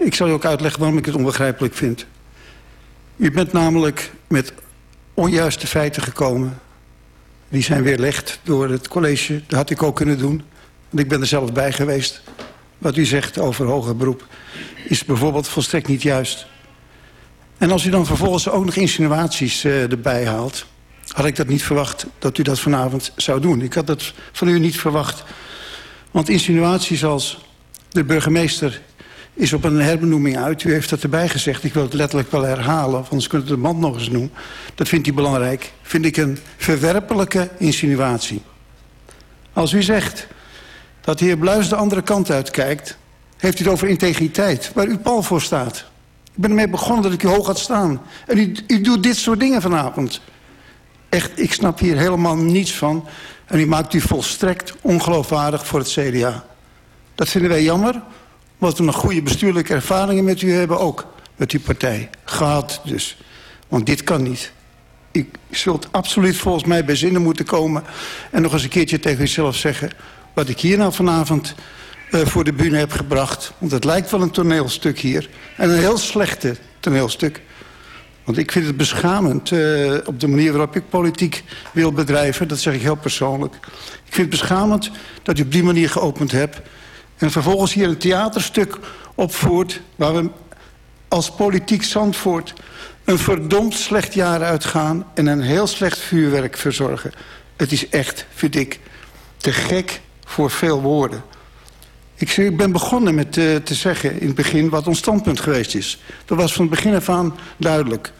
Ik zal u ook uitleggen waarom ik het onbegrijpelijk vind. U bent namelijk met onjuiste feiten gekomen. Die zijn weerlegd door het college. Dat had ik ook kunnen doen. Ik ben er zelf bij geweest. Wat u zegt over hoger beroep is bijvoorbeeld volstrekt niet juist. En als u dan vervolgens ook nog insinuaties uh, erbij haalt... had ik dat niet verwacht dat u dat vanavond zou doen. Ik had dat van u niet verwacht. Want insinuaties als de burgemeester is op een herbenoeming uit. U heeft dat erbij gezegd. Ik wil het letterlijk wel herhalen, anders kunt u de band nog eens noemen. Dat vindt u belangrijk. Vind ik een verwerpelijke insinuatie. Als u zegt dat de heer Bluis de andere kant uitkijkt... heeft u het over integriteit, waar u pal voor staat. Ik ben ermee begonnen dat ik u hoog had staan. En u, u doet dit soort dingen vanavond. Echt, ik snap hier helemaal niets van. En u maakt u volstrekt ongeloofwaardig voor het CDA. Dat vinden wij jammer, we nog goede bestuurlijke ervaringen met u hebben ook. Met uw partij. Gehad dus. Want dit kan niet. U zult absoluut volgens mij bij zinnen moeten komen... en nog eens een keertje tegen uzelf zeggen... wat ik hier nou vanavond uh, voor de bühne heb gebracht. Want het lijkt wel een toneelstuk hier. En een heel slechte toneelstuk. Want ik vind het beschamend uh, op de manier waarop ik politiek wil bedrijven. Dat zeg ik heel persoonlijk. Ik vind het beschamend dat u op die manier geopend hebt... en vervolgens hier een theaterstuk opvoert... waar we als politiek Zandvoort een verdomd slecht jaar uitgaan... en een heel slecht vuurwerk verzorgen. Het is echt, vind ik, te gek voor veel woorden. Ik ben begonnen met uh, te zeggen in het begin wat ons standpunt geweest is. Dat was van het begin af aan duidelijk.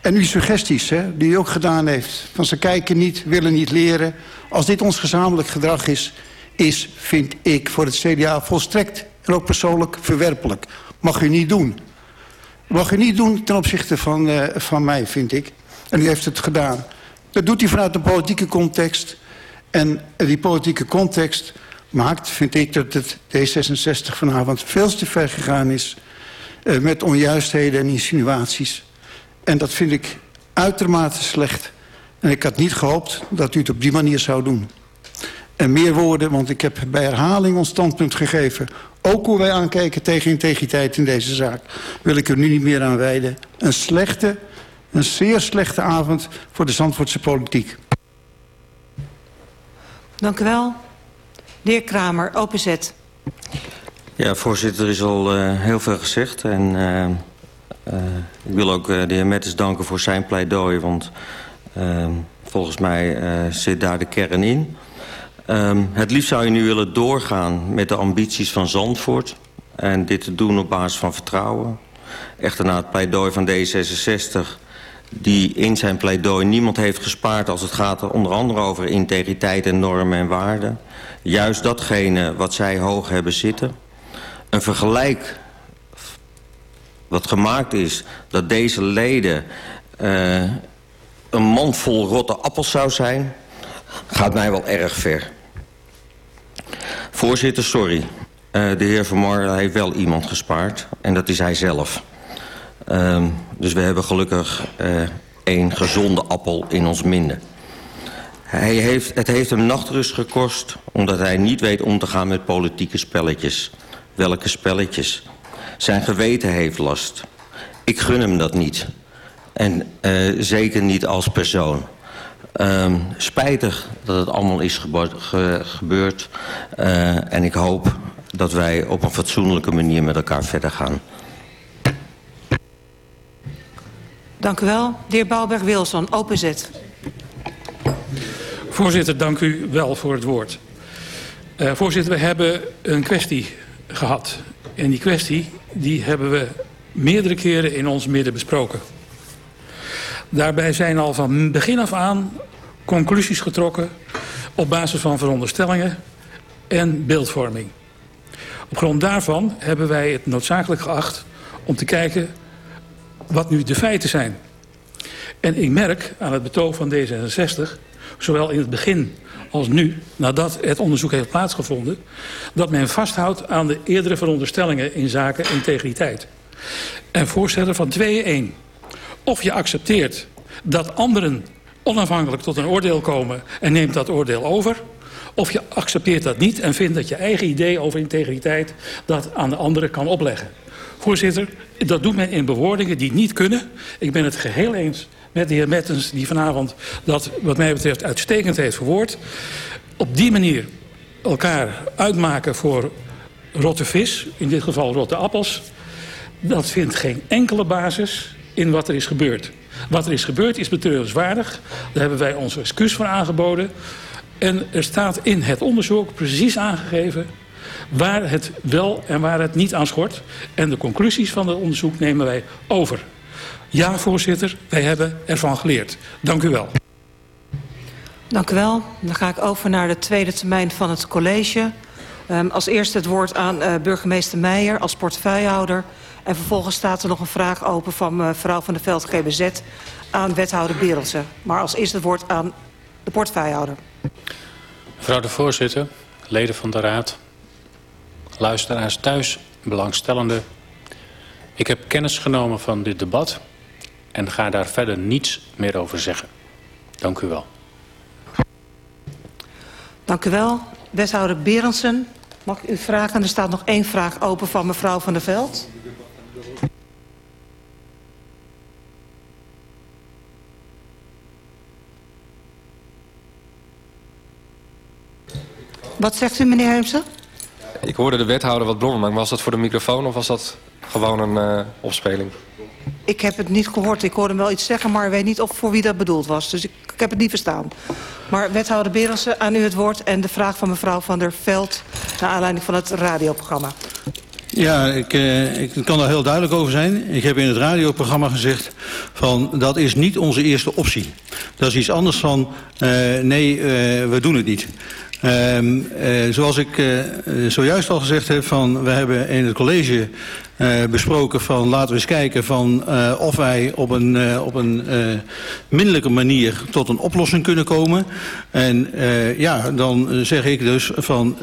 En uw suggesties, hè, die u ook gedaan heeft... van ze kijken niet, willen niet leren... als dit ons gezamenlijk gedrag is... is, vind ik, voor het CDA volstrekt en ook persoonlijk verwerpelijk. Mag u niet doen. Mag u niet doen ten opzichte van, uh, van mij, vind ik. En u heeft het gedaan. Dat doet u vanuit een politieke context. En die politieke context maakt, vind ik, dat het D66 vanavond veel te ver gegaan is... Uh, met onjuistheden en insinuaties. En dat vind ik uitermate slecht. En ik had niet gehoopt dat u het op die manier zou doen. En meer woorden, want ik heb bij herhaling ons standpunt gegeven. Ook hoe wij aankijken tegen integriteit in deze zaak. Wil ik er nu niet meer aan wijden. Een slechte, een zeer slechte avond voor de Zandvoortse politiek. Dank u wel. De heer Kramer, openzet. Ja, voorzitter, er is al uh, heel veel gezegd. En uh, uh, ik wil ook uh, de heer Mettes danken voor zijn pleidooi... want uh, volgens mij zit daar de kern in. Um, het liefst zou je nu willen doorgaan met de ambities van Zandvoort... en dit te doen op basis van vertrouwen. Echter na het pleidooi van D66 die in zijn pleidooi niemand heeft gespaard... als het gaat onder andere over integriteit en normen en waarden. Juist datgene wat zij hoog hebben zitten. Een vergelijk wat gemaakt is dat deze leden uh, een mand vol rotte appels zou zijn... gaat mij wel erg ver. Voorzitter, sorry. Uh, de heer Vermar heeft wel iemand gespaard. En dat is hij zelf. Uh, dus we hebben gelukkig uh, een gezonde appel in ons minder. Hij heeft, het heeft hem nachtrust gekost... omdat hij niet weet om te gaan met politieke spelletjes. Welke spelletjes? Zijn geweten heeft last. Ik gun hem dat niet. En uh, zeker niet als persoon. Um, spijtig dat het allemaal is ge gebeurd. Uh, en ik hoop dat wij op een fatsoenlijke manier met elkaar verder gaan. Dank u wel. De heer Bouwberg-Wilson, openzet. Voorzitter, dank u wel voor het woord. Uh, voorzitter, we hebben een kwestie gehad. En die kwestie die hebben we meerdere keren in ons midden besproken. Daarbij zijn al van begin af aan conclusies getrokken op basis van veronderstellingen en beeldvorming. Op grond daarvan hebben wij het noodzakelijk geacht om te kijken wat nu de feiten zijn. En ik merk aan het betoog van D66, zowel in het begin als nu, nadat het onderzoek heeft plaatsgevonden... dat men vasthoudt aan de eerdere veronderstellingen in zaken integriteit. En voorstellen van 2-1. Of je accepteert dat anderen onafhankelijk tot een oordeel komen... en neemt dat oordeel over... Of je accepteert dat niet en vindt dat je eigen idee over integriteit... dat aan de anderen kan opleggen. Voorzitter, dat doet men in bewoordingen die niet kunnen. Ik ben het geheel eens met de heer Mettens... die vanavond dat wat mij betreft uitstekend heeft verwoord. Op die manier elkaar uitmaken voor rotte vis, in dit geval rotte appels... dat vindt geen enkele basis in wat er is gebeurd. Wat er is gebeurd is betreurenswaardig. Daar hebben wij ons excuus voor aangeboden. En er staat in het onderzoek precies aangegeven waar het wel en waar het niet aan schort. En de conclusies van het onderzoek nemen wij over. Ja, voorzitter, wij hebben ervan geleerd. Dank u wel. Dank u wel. Dan ga ik over naar de tweede termijn van het college. Um, als eerste het woord aan uh, burgemeester Meijer als portefeuillehouder. En vervolgens staat er nog een vraag open van mevrouw Van der Veld GBZ aan wethouder Berendsen. Maar als eerste het woord aan de portefeuillehouder. Mevrouw de voorzitter, leden van de raad, luisteraars thuis, belangstellenden. Ik heb kennis genomen van dit debat en ga daar verder niets meer over zeggen. Dank u wel. Dank u wel. Wethouder Berendsen, mag ik u vragen? Er staat nog één vraag open van mevrouw Van der Veld. Wat zegt u, meneer Heemsen? Ik hoorde de wethouder wat brommen, maar was dat voor de microfoon of was dat gewoon een uh, opspeling? Ik heb het niet gehoord. Ik hoorde hem wel iets zeggen, maar ik weet niet of voor wie dat bedoeld was. Dus ik, ik heb het niet verstaan. Maar wethouder Berensen, aan u het woord en de vraag van mevrouw Van der Veld... naar aanleiding van het radioprogramma. Ja, ik, ik kan daar heel duidelijk over zijn. Ik heb in het radioprogramma gezegd van dat is niet onze eerste optie. Dat is iets anders van uh, nee, uh, we doen het niet. Um, zoals ik uh, zojuist al gezegd heb, van, we hebben in het college besproken van laten we eens kijken van of wij op een, op een minderlijke manier tot een oplossing kunnen komen. En ja, dan zeg ik dus van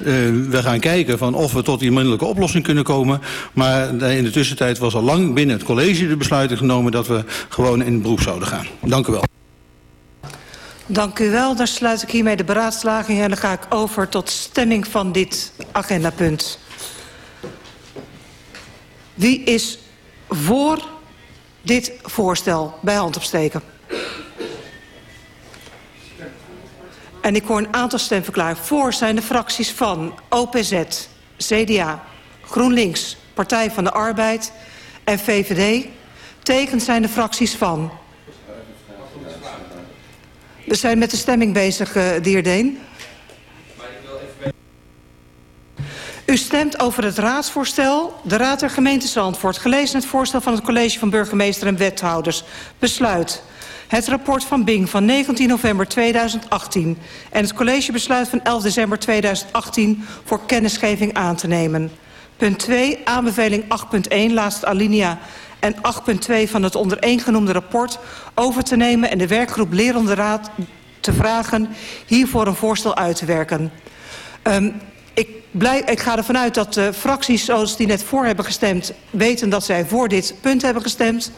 we gaan kijken van of we tot die minderlijke oplossing kunnen komen. Maar in de tussentijd was al lang binnen het college de besluiting genomen dat we gewoon in het beroep zouden gaan. Dank u wel. Dank u wel. Dan sluit ik hiermee de beraadslaging en dan ga ik over tot stemming van dit agendapunt. Wie is voor dit voorstel bij hand opsteken? En ik hoor een aantal stemverklaringen. Voor zijn de fracties van OPZ, CDA, GroenLinks, Partij van de Arbeid en VVD. Tegen zijn de fracties van we zijn met de stemming bezig, uh, de heer Deen. U stemt over het raadsvoorstel. De Raad der Gemeente Zandvoort, gelezen het voorstel van het college van burgemeester en wethouders, besluit het rapport van Bing van 19 november 2018 en het college besluit van 11 december 2018 voor kennisgeving aan te nemen. Punt 2, aanbeveling 8.1, laatste alinea en 8.2 van het onder één genoemde rapport over te nemen en de werkgroep Lerende Raad te vragen hiervoor een voorstel uit te werken. Um, ik, blij, ik ga ervan uit dat de fracties zoals die net voor hebben gestemd... weten dat zij voor dit punt hebben gestemd.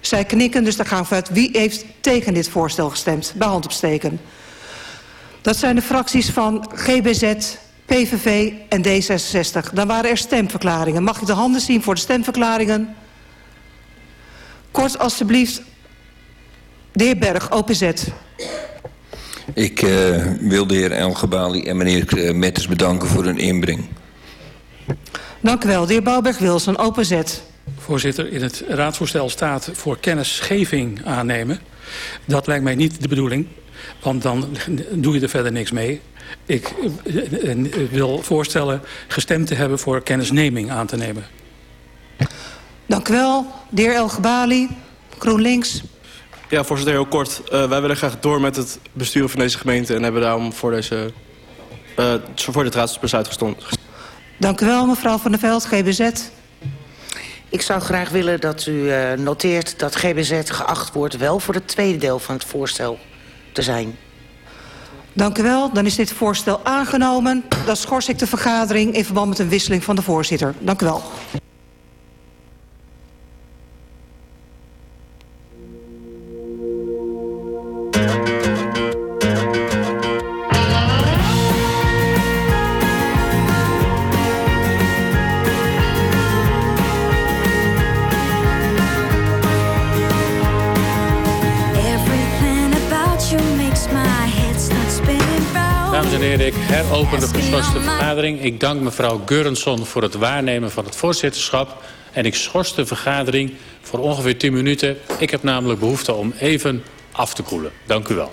Zij knikken, dus dan gaan we uit. Wie heeft tegen dit voorstel gestemd? Bij hand opsteken. Dat zijn de fracties van GBZ, PVV en D66. Dan waren er stemverklaringen. Mag ik de handen zien voor de stemverklaringen? Kort alstublieft. De heer Berg, OPZ. Ik uh, wil de heer El Gebali en meneer uh, Metters bedanken voor hun inbreng. Dank u wel. De heer Bouwberg-Wilson, OPZ. Voorzitter, in het raadsvoorstel staat voor kennisgeving aannemen. Dat lijkt mij niet de bedoeling, want dan doe je er verder niks mee. Ik uh, wil voorstellen gestemd te hebben voor kennisneming aan te nemen. Dank u wel. De heer El Gebali, GroenLinks. Ja, voorzitter, heel kort. Uh, wij willen graag door met het besturen van deze gemeente... en hebben daarom voor, deze, uh, voor dit raadsbesluit gestemd. Dank u wel, mevrouw Van der Veld, GBZ. Ik zou graag willen dat u uh, noteert dat GBZ geacht wordt... wel voor het tweede deel van het voorstel te zijn. Dank u wel. Dan is dit voorstel aangenomen. Dan schors ik de vergadering in verband met een wisseling van de voorzitter. Dank u wel. ik heropen de geschorste vergadering. Ik dank mevrouw Geurenson voor het waarnemen van het voorzitterschap. En ik schors de vergadering voor ongeveer 10 minuten. Ik heb namelijk behoefte om even af te koelen. Dank u wel.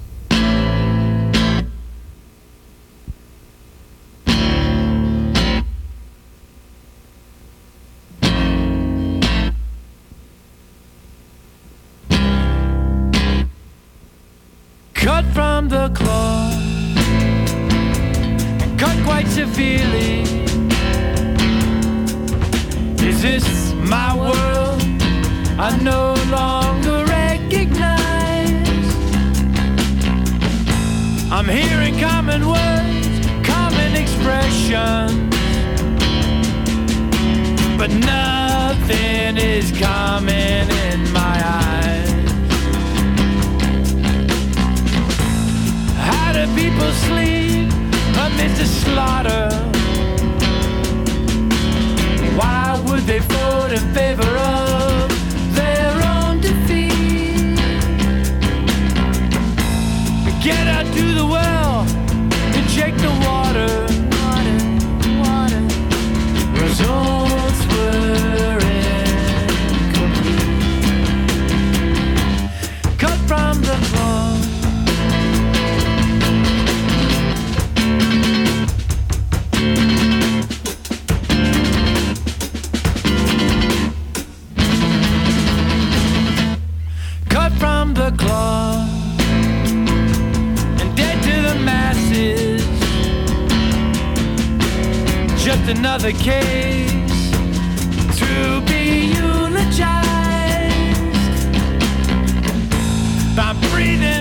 from the claw and cut quite severely. Is this my world? I no longer recognize. I'm hearing common words, common expressions, but nothing is common. people sleep amid the slaughter. Why would they vote in favor of their own defeat? Get out to the world. just another case to be eulogized by breathing.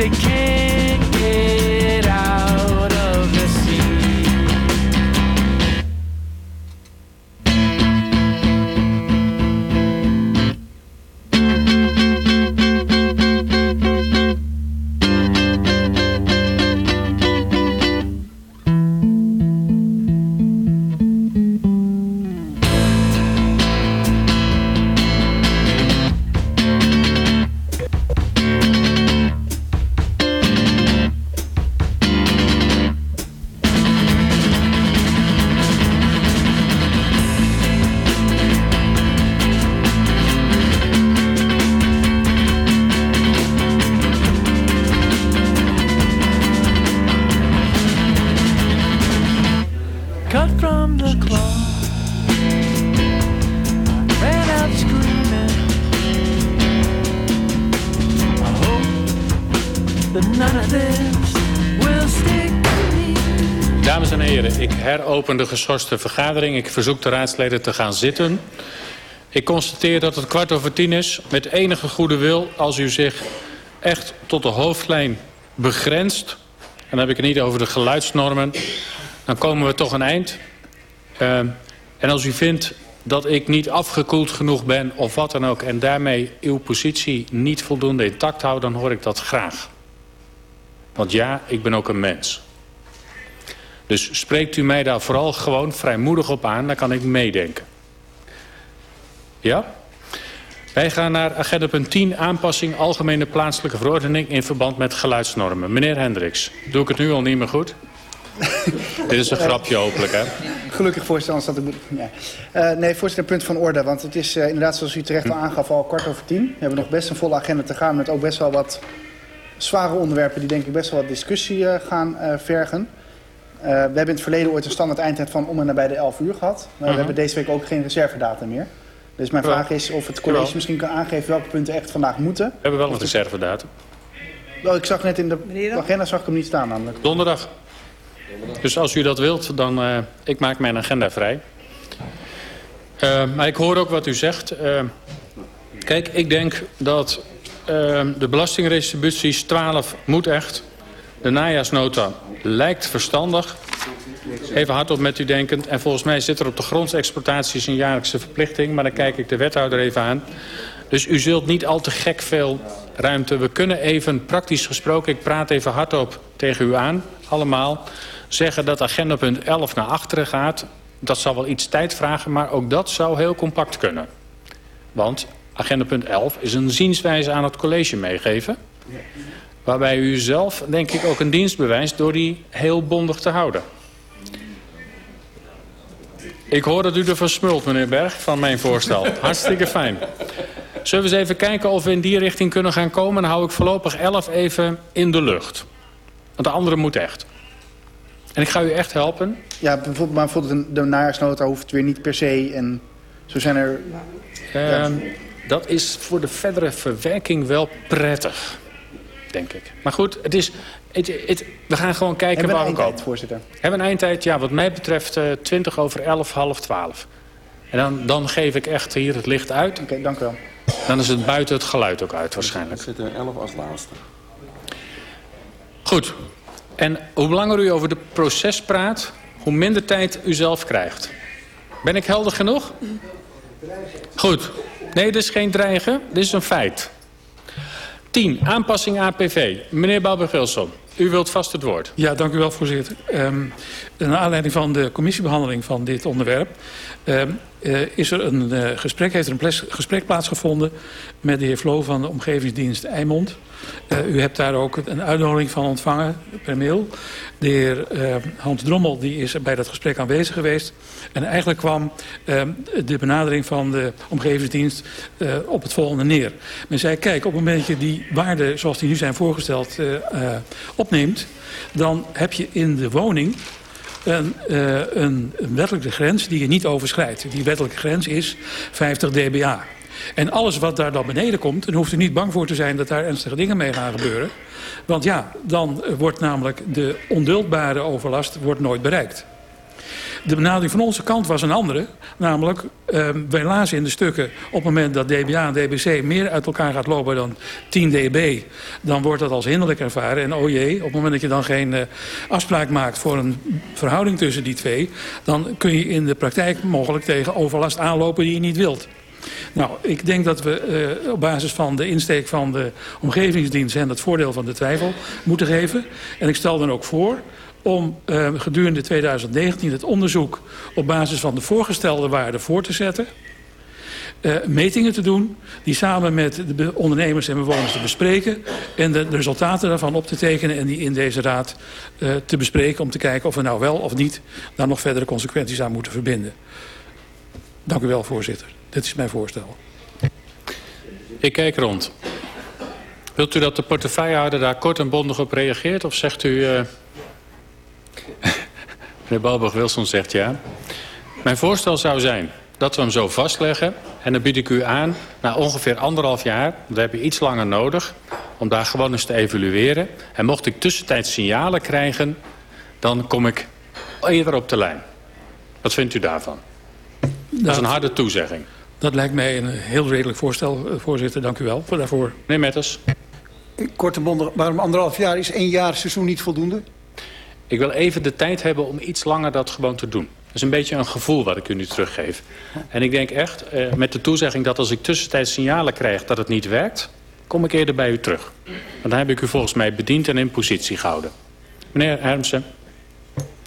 They can't get Dames en heren, ik heropen de geschorste vergadering. Ik verzoek de raadsleden te gaan zitten. Ik constateer dat het kwart over tien is. Met enige goede wil, als u zich echt tot de hoofdlijn begrenst... en dan heb ik het niet over de geluidsnormen... dan komen we toch een eind. Uh, en als u vindt dat ik niet afgekoeld genoeg ben of wat dan ook... en daarmee uw positie niet voldoende intact hou... dan hoor ik dat graag. Want ja, ik ben ook een mens. Dus spreekt u mij daar vooral gewoon vrijmoedig op aan, dan kan ik meedenken. Ja? Wij gaan naar agenda punt 10, aanpassing algemene plaatselijke verordening in verband met geluidsnormen. Meneer Hendricks, doe ik het nu al niet meer goed? Dit is een grapje hopelijk, hè? Gelukkig, voorzitter, anders had ik... Ja. Uh, nee, voorzitter, punt van orde. Want het is uh, inderdaad, zoals u terecht al aangaf, al kwart over tien. We hebben nog best een volle agenda te gaan... met ook best wel wat zware onderwerpen... die denk ik best wel wat discussie uh, gaan vergen. We hebben in het verleden ooit een standaard eindtijd van om en nabij de 11 uur gehad. Maar -huh. we hebben deze week ook geen reservedata meer. Dus mijn vraag is of het college misschien kan aangeven... welke punten echt vandaag moeten. We hebben wel een reservedatum. Oh, ik zag net in de agenda zag ik hem niet staan namelijk. Donderdag. Dus als u dat wilt, dan... Uh, ik maak mijn agenda vrij. Uh, maar ik hoor ook wat u zegt. Uh, kijk, ik denk dat de belastingretributies 12 moet echt. De najaarsnota lijkt verstandig. Even hardop met u denkend. En volgens mij zit er op de grondexploitaties een jaarlijkse verplichting. Maar dan kijk ik de wethouder even aan. Dus u zult niet al te gek veel ruimte. We kunnen even, praktisch gesproken, ik praat even hardop tegen u aan, allemaal zeggen dat agenda punt 11 naar achteren gaat. Dat zal wel iets tijd vragen, maar ook dat zou heel compact kunnen. Want agenda punt 11 is een zienswijze aan het college meegeven. Waarbij u zelf, denk ik, ook een dienst bewijst door die heel bondig te houden. Ik hoor dat u ervan smult, meneer Berg, van mijn voorstel. Hartstikke fijn. Zullen we eens even kijken of we in die richting kunnen gaan komen? Dan hou ik voorlopig 11 even in de lucht. Want de andere moet echt. En ik ga u echt helpen. Ja, bijvoorbeeld, maar bijvoorbeeld de najaarsnota hoeft het weer niet per se. En zo zijn er... Uh, ja. Dat is voor de verdere verwerking wel prettig, denk ik. Maar goed, het is, het, het, we gaan gewoon kijken Hebben waar we eindtijd, komen. voorzitter? Hebben we een eindtijd? Ja, wat mij betreft uh, 20 over 11, half 12. En dan, dan geef ik echt hier het licht uit. Oké, okay, dank u wel. Dan is het buiten het geluid ook uit waarschijnlijk. Er zitten 11 als laatste. Goed. En hoe langer u over het proces praat, hoe minder tijd u zelf krijgt. Ben ik helder genoeg? Goed. Nee, dit is geen dreigen. Dit is een feit. 10. Aanpassing APV. Meneer Bouwberg-Wilson, u wilt vast het woord. Ja, dank u wel, voorzitter. Um, aanleiding van de commissiebehandeling van dit onderwerp... Um, uh, is er een uh, gesprek, heeft er een gesprek plaatsgevonden met de heer Vlo van de Omgevingsdienst Eimond. Uh, u hebt daar ook een uitnodiging van ontvangen per mail. De heer Hans Drommel die is bij dat gesprek aanwezig geweest. En eigenlijk kwam de benadering van de Omgevingsdienst op het volgende neer. Men zei, kijk, op het moment dat je die waarden zoals die nu zijn voorgesteld opneemt... dan heb je in de woning een, uh, een, wettelijke grens die je niet overschrijdt. Die wettelijke grens is 50 dBA. En alles wat daar dan beneden komt, dan hoeft u niet bang voor te zijn dat daar ernstige dingen mee gaan gebeuren. Want ja, dan wordt namelijk de onduldbare overlast wordt nooit bereikt. De benadering van onze kant was een andere. Namelijk, uh, wij lazen in de stukken op het moment dat DBA en DBC meer uit elkaar gaat lopen dan 10 dB. Dan wordt dat als hinderlijk ervaren. En oh jee, op het moment dat je dan geen uh, afspraak maakt voor een verhouding tussen die twee. Dan kun je in de praktijk mogelijk tegen overlast aanlopen die je niet wilt. Nou, ik denk dat we uh, op basis van de insteek van de omgevingsdienst... en het voordeel van de twijfel moeten geven. En ik stel dan ook voor om uh, gedurende 2019 het onderzoek op basis van de voorgestelde waarden voor te zetten. Uh, metingen te doen, die samen met de ondernemers en bewoners te bespreken... en de, resultaten daarvan op te tekenen en die in deze raad uh, te bespreken... om te kijken of we nou wel of niet daar nog verdere consequenties aan moeten verbinden. Dank u wel, voorzitter. Dit is mijn voorstel. Ik kijk rond. Wilt u dat de portefeuillehouder daar kort en bondig op reageert? Of zegt u... Meneer Balburg-Wilson zegt ja. Mijn voorstel zou zijn dat we hem zo vastleggen. En dan bied ik u aan, na ongeveer anderhalf jaar... we hebben iets langer nodig om daar gewoon eens te evalueren. En mocht ik tussentijds signalen krijgen... dan kom ik eerder op de lijn. Wat vindt u daarvan? Dat is een harde toezegging. Dat lijkt mij een heel redelijk voorstel, eh, voorzitter. Dank u wel voor daarvoor. Meneer Metters. Korte bondig, waarom anderhalf jaar is één jaar seizoen niet voldoende? Ik wil even de tijd hebben om iets langer dat gewoon te doen. Dat is een beetje een gevoel wat ik u nu teruggeef. En ik denk echt, eh, met de toezegging dat als ik tussentijds signalen krijg dat het niet werkt... kom ik eerder bij u terug. Want dan heb ik u volgens mij bediend en in positie gehouden. Meneer Hermsen.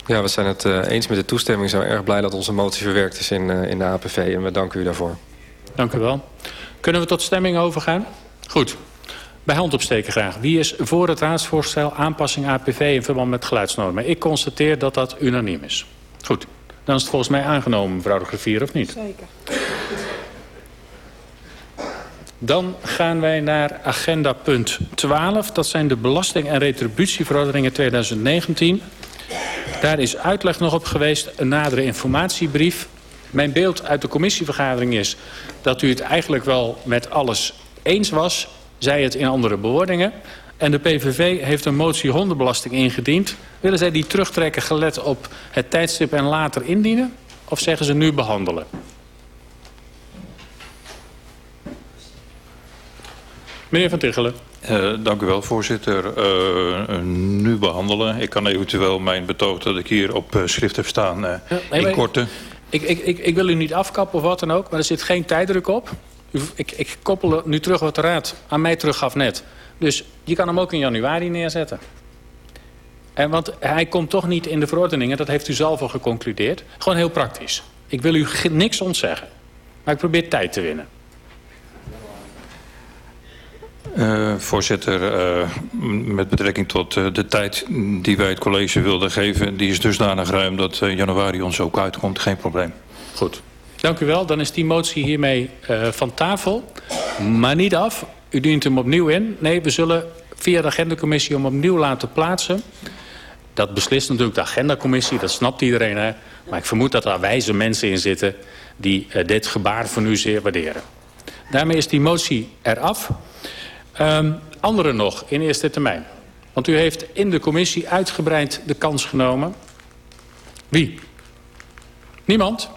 Ja, we zijn het uh, eens met de toestemming. We zijn erg blij dat onze motie verwerkt is in, uh, in de APV. En we danken u daarvoor. Dank u wel. Kunnen we tot stemming overgaan? Goed. Bij hand opsteken graag. Wie is voor het raadsvoorstel aanpassing APV in verband met geluidsnormen? Ik constateer dat dat unaniem is. Goed. Dan is het volgens mij aangenomen, mevrouw de griffier, of niet? Zeker. Dan gaan wij naar agenda punt 12. Dat zijn de belasting- en retributieverordeningen 2019. Daar is uitleg nog op geweest, een nadere informatiebrief. Mijn beeld uit de commissievergadering is dat u het eigenlijk wel met alles eens was zij het in andere bewoordingen. En de PVV heeft een motie hondenbelasting ingediend. Willen zij die terugtrekken gelet op het tijdstip en later indienen? Of zeggen ze nu behandelen? Meneer Van Tichelen. Uh, dank u wel, voorzitter. Uh, nu behandelen. Ik kan eventueel mijn betoog dat ik hier op uh, schrift heb staan ja, nee, in korte. Ik, ik, ik, ik wil u niet afkappen of wat dan ook, maar er zit geen tijddruk op. Ik, ik koppel nu terug wat de raad aan mij teruggaf net. Dus je kan hem ook in januari neerzetten. En want hij komt toch niet in de verordeningen, dat heeft u zelf al geconcludeerd. Gewoon heel praktisch. Ik wil u niks ontzeggen. Maar ik probeer tijd te winnen. Uh, voorzitter, uh, met betrekking tot uh, de tijd die wij het college wilden geven... die is dusdanig ruim dat januari ons ook uitkomt. Geen probleem. Goed. Dank u wel. Dan is die motie hiermee uh, van tafel. Maar niet af. U dient hem opnieuw in. Nee, we zullen via de agendacommissie hem opnieuw laten plaatsen. Dat beslist natuurlijk de agendacommissie, dat snapt iedereen. Hè? Maar ik vermoed dat er wijze mensen in zitten... die uh, dit gebaar van u zeer waarderen. Daarmee is die motie eraf. Um, anderen nog, in eerste termijn. Want u heeft in de commissie uitgebreid de kans genomen. Wie? Niemand?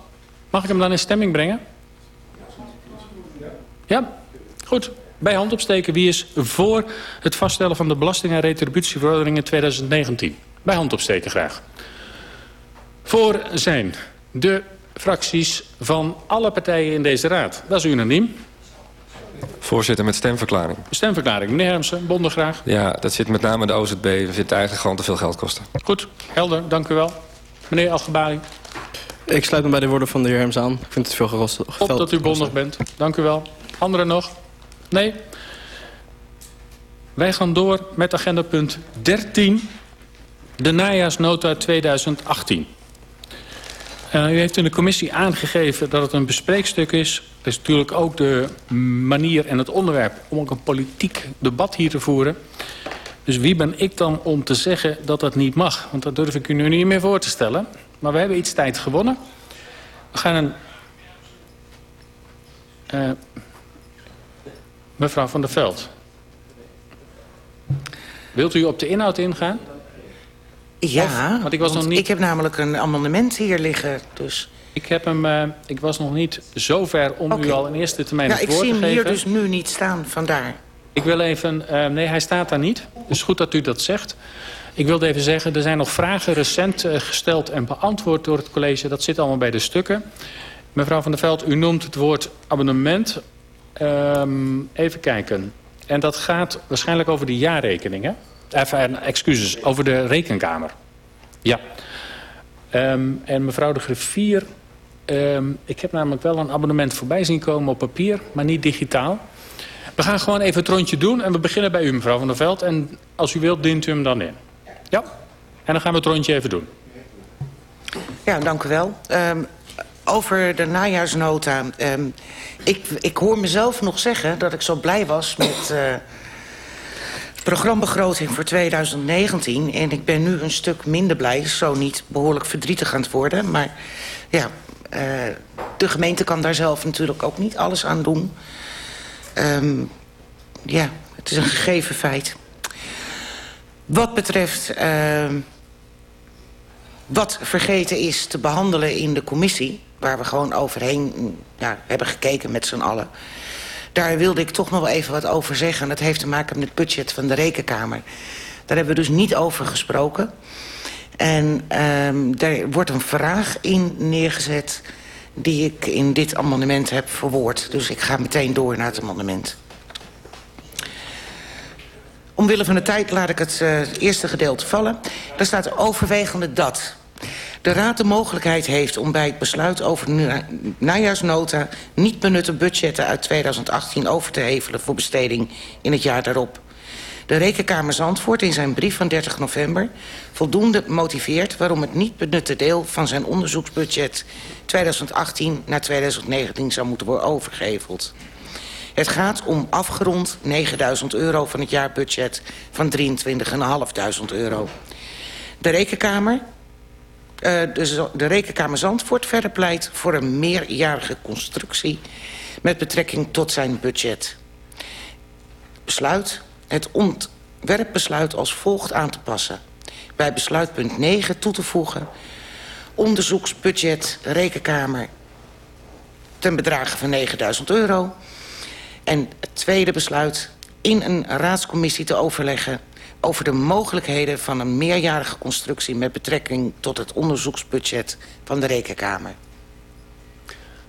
Mag ik hem dan in stemming brengen? Ja? Goed. Bij hand opsteken. Wie is voor het vaststellen van de belasting- en retributieverordening in 2019? Bij hand opsteken graag. Voor zijn de fracties van alle partijen in deze raad. Dat is unaniem. Voorzitter, met stemverklaring. Stemverklaring. Meneer Hermsen, bonden graag. Ja, dat zit met name de OZB. We vinden eigenlijk gewoon te veel geld kosten. Goed, helder. Dank u wel. Meneer Algebali. Ik sluit me bij de woorden van de heer Herms aan. Ik vind het veel gerost. Op dat u bondig bent. Dank u wel. Anderen nog? Nee? Wij gaan door met agenda punt 13. De najaarsnota 2018. Uh, u heeft in de commissie aangegeven dat het een bespreekstuk is. Dat is natuurlijk ook de manier en het onderwerp om ook een politiek debat hier te voeren. Dus wie ben ik dan om te zeggen dat dat niet mag? Want dat durf ik u nu niet meer voor te stellen. Maar we hebben iets tijd gewonnen. We gaan een... Uh, mevrouw van der Veld. Wilt u op de inhoud ingaan? Ja, Of, want ik, was nog niet... ik heb namelijk een amendement hier liggen. Dus... Ik, heb hem, uh, ik was nog niet zo ver om okay. u al in eerste termijn ja, het woord te geven. Ik zie hem hier dus nu niet staan, vandaar. Ik wil even... Uh, nee, hij staat daar niet. Dus goed dat u dat zegt. Ik wilde even zeggen, er zijn nog vragen recent uh, gesteld en beantwoord door het college. Dat zit allemaal bij de stukken. Mevrouw van der Veld, u noemt het woord abonnement. Um, even kijken. En dat gaat waarschijnlijk over de jaarrekeningen. Even, excuses, over de rekenkamer. Ja. Um, en mevrouw de griffier... Um, ik heb namelijk wel een abonnement voorbij zien komen op papier, maar niet digitaal. We gaan gewoon even het rondje doen en we beginnen bij u, mevrouw van der Veld. En als u wilt, dient u hem dan in. Ja? En dan gaan we het rondje even doen. Ja, dank u wel. Um, over de najaarsnota. Um, ik, ik hoor mezelf nog zeggen dat ik zo blij was met uh, programmabegroting voor 2019. En ik ben nu een stuk minder blij, zo niet behoorlijk verdrietig aan het worden. Maar ja, uh, de gemeente kan daar zelf natuurlijk ook niet alles aan doen. Um, ja, het is een gegeven feit. Wat betreft uh, wat vergeten is te behandelen in de commissie... waar we gewoon overheen ja, hebben gekeken met z'n allen... daar wilde ik toch nog wel even wat over zeggen. Dat heeft te maken met het budget van de Rekenkamer. Daar hebben we dus niet over gesproken. En um, daar wordt een vraag in neergezet... die ik in dit amendement heb verwoord. Dus ik ga meteen door naar het amendement. Omwille van de tijd laat ik het uh, eerste gedeelte vallen. Daar staat overwegende dat de Raad de mogelijkheid heeft om bij het besluit over de najaarsnota... niet benutte budgetten uit 2018 over te hevelen voor besteding in het jaar daarop. De Rekenkamer Zandvoort in zijn brief van 30 november voldoende motiveert... waarom het niet benutte deel van zijn onderzoeksbudget 2018 naar 2019 zou moeten worden overgeheveld. Het gaat om afgerond 9000 euro van het jaarbudget van 23.500 euro. De Rekenkamer, uh, de, de Rekenkamer Zandvoort verder pleit voor een meerjarige constructie met betrekking tot zijn budget. Besluit het ontwerpbesluit als volgt aan te passen. Bij besluitpunt 9 toe te voegen onderzoeksbudget Rekenkamer ten bedrage van 9000 euro en het tweede besluit in een raadscommissie te overleggen... over de mogelijkheden van een meerjarige constructie... met betrekking tot het onderzoeksbudget van de Rekenkamer.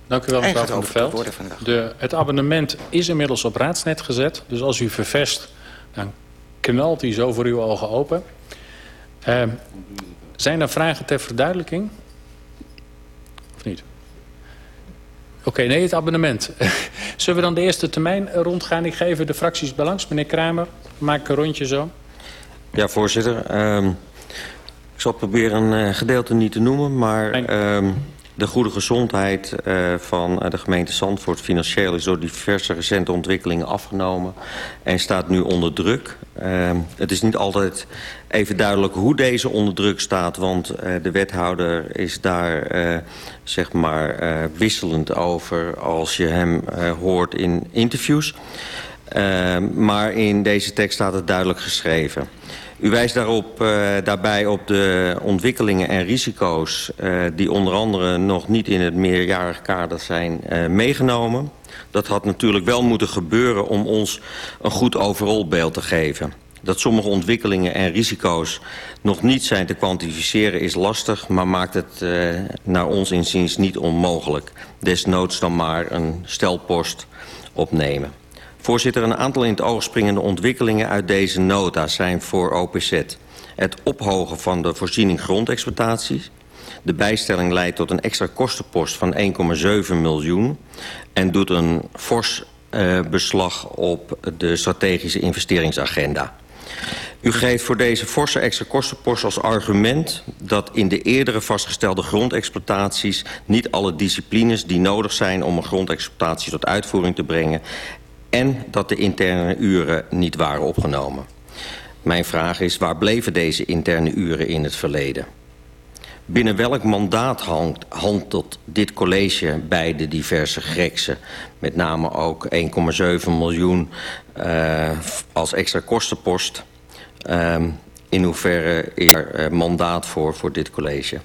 Dank u wel, mevrouw van der Veld. De, het abonnement is inmiddels op raadsnet gezet. Dus als u vervest, dan knalt hij zo voor uw ogen open. Uh, zijn er vragen ter verduidelijking? Of niet? Oké, okay, nee, het abonnement. Zullen we dan de eerste termijn rondgaan? Ik geef de fracties belangs. Meneer Kramer, maak een rondje zo. Ja, voorzitter. Um, ik zal proberen een uh, gedeelte niet te noemen, maar... Um, de goede gezondheid uh, van de gemeente Zandvoort financieel is door diverse recente ontwikkelingen afgenomen en staat nu onder druk. Uh, het is niet altijd even duidelijk hoe deze onder druk staat, want de wethouder is daar zeg maar wisselend over als je hem hoort in interviews. Maar in deze tekst staat het duidelijk geschreven. U wijst daarop, uh, daarbij op de ontwikkelingen en risico's... Uh, die onder andere nog niet in het meerjarig kader zijn uh, meegenomen. Dat had natuurlijk wel moeten gebeuren om ons een goed overalbeeld te geven. Dat sommige ontwikkelingen en risico's nog niet zijn te kwantificeren is lastig... maar maakt het naar ons inziens niet onmogelijk. Desnoods dan maar een stelpost opnemen. Voorzitter, een aantal in het oog springende ontwikkelingen uit deze nota zijn voor OPZ. Het ophogen van de voorziening grondexploitaties. De bijstelling leidt tot een extra kostenpost van 1,7 miljoen... en doet een fors uh, beslag op de strategische investeringsagenda. U geeft voor deze forse extra kostenpost als argument dat in de eerdere vastgestelde grondexploitaties niet alle disciplines die nodig zijn om een grondexploitatie tot uitvoering te brengen en dat de interne uren niet waren opgenomen. Mijn vraag is, waar bleven deze interne uren in het verleden? Binnen welk mandaat handelt dit college bij de diverse greksen? Met name ook 1,7 miljoen uh, als extra kostenpost. Um, in hoeverre is er uh, mandaat voor, voor dit college?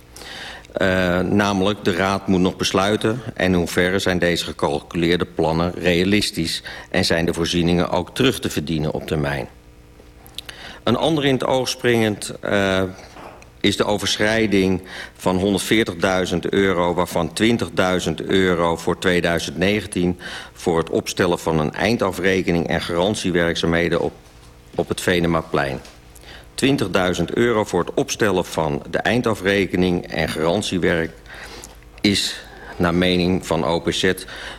Uh, namelijk, de Raad moet nog besluiten... en in hoeverre zijn deze gecalculeerde plannen realistisch... en zijn de voorzieningen ook terug te verdienen op termijn. Een ander in het oog springend uh, is de overschrijding van 140.000 euro... waarvan 20.000 euro voor 2019 voor het opstellen van een eindafrekening... en garantiewerkzaamheden op, op het Venemaplein. 20.000 euro voor het opstellen van de eindafrekening en garantiewerk... is, naar mening van OPZ,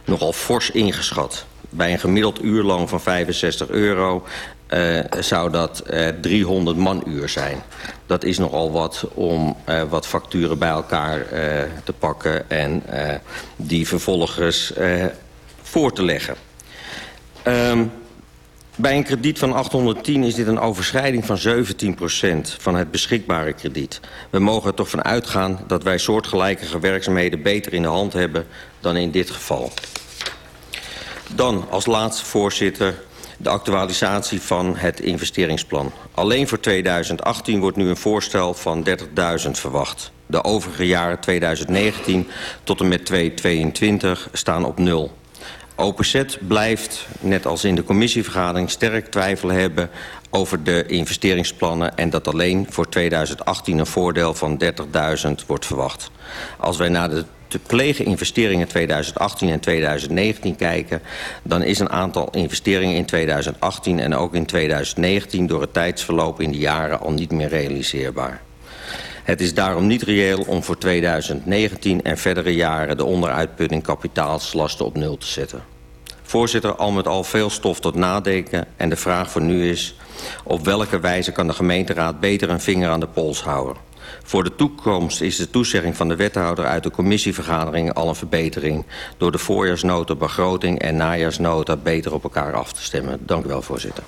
nogal fors ingeschat. Bij een gemiddeld uurloon van 65 euro uh, zou dat uh, 300 manuur zijn. Dat is nogal wat om uh, wat facturen bij elkaar te pakken en die vervolgens voor te leggen. Um, bij een krediet van 810 is dit een overschrijding van 17% van het beschikbare krediet. We mogen er toch van uitgaan dat wij soortgelijke werkzaamheden beter in de hand hebben dan in dit geval. Dan als laatste voorzitter de actualisatie van het investeringsplan. Alleen voor 2018 wordt nu een voorstel van 30.000 verwacht. De overige jaren 2019 tot en met 2022 staan op nul. OPZ blijft, net als in de commissievergadering, sterk twijfel hebben over de investeringsplannen en dat alleen voor 2018 een voordeel van 30.000 wordt verwacht. Als wij naar de te plegen investeringen 2018 en 2019 kijken... dan is een aantal investeringen in 2018 en ook in 2019... door het tijdsverloop in die jaren al niet meer realiseerbaar. Het is daarom niet reëel om voor 2019 en verdere jaren... de onderuitputting kapitaalslasten op nul te zetten. Voorzitter, al met al veel stof tot nadenken... en de vraag voor nu is... op welke wijze kan de gemeenteraad beter een vinger aan de pols houden? Voor de toekomst is de toezegging van de wethouder uit de commissievergadering al een verbetering... door de voorjaarsnota begroting en najaarsnota beter op elkaar af te stemmen. Dank u wel, voorzitter.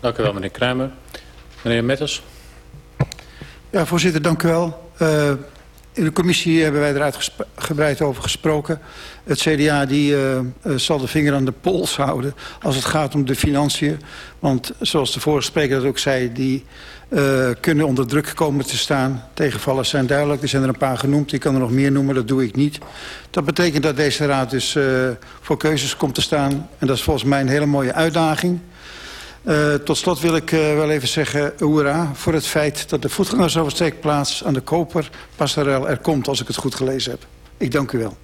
Dank u wel, meneer Kruimer. Meneer Metters. Ja, voorzitter, dank u wel. Uh, in de commissie hebben wij er uitgebreid over gesproken. Het CDA die, uh, zal de vinger aan de pols houden als het gaat om de financiën. Want zoals de vorige spreker dat ook zei... die uh, kunnen onder druk komen te staan. Tegenvallers zijn duidelijk. Er zijn er een paar genoemd. Ik kan er nog meer noemen. Dat doe ik niet. Dat betekent dat deze raad dus voor keuzes komt te staan. En dat is volgens mij een hele mooie uitdaging. Uh, tot slot wil ik uh, wel even zeggen, hoera, voor het feit dat de voetgangersoversteekplaats aan de Koper Passerel er komt, als ik het goed gelezen heb. Ik dank u wel.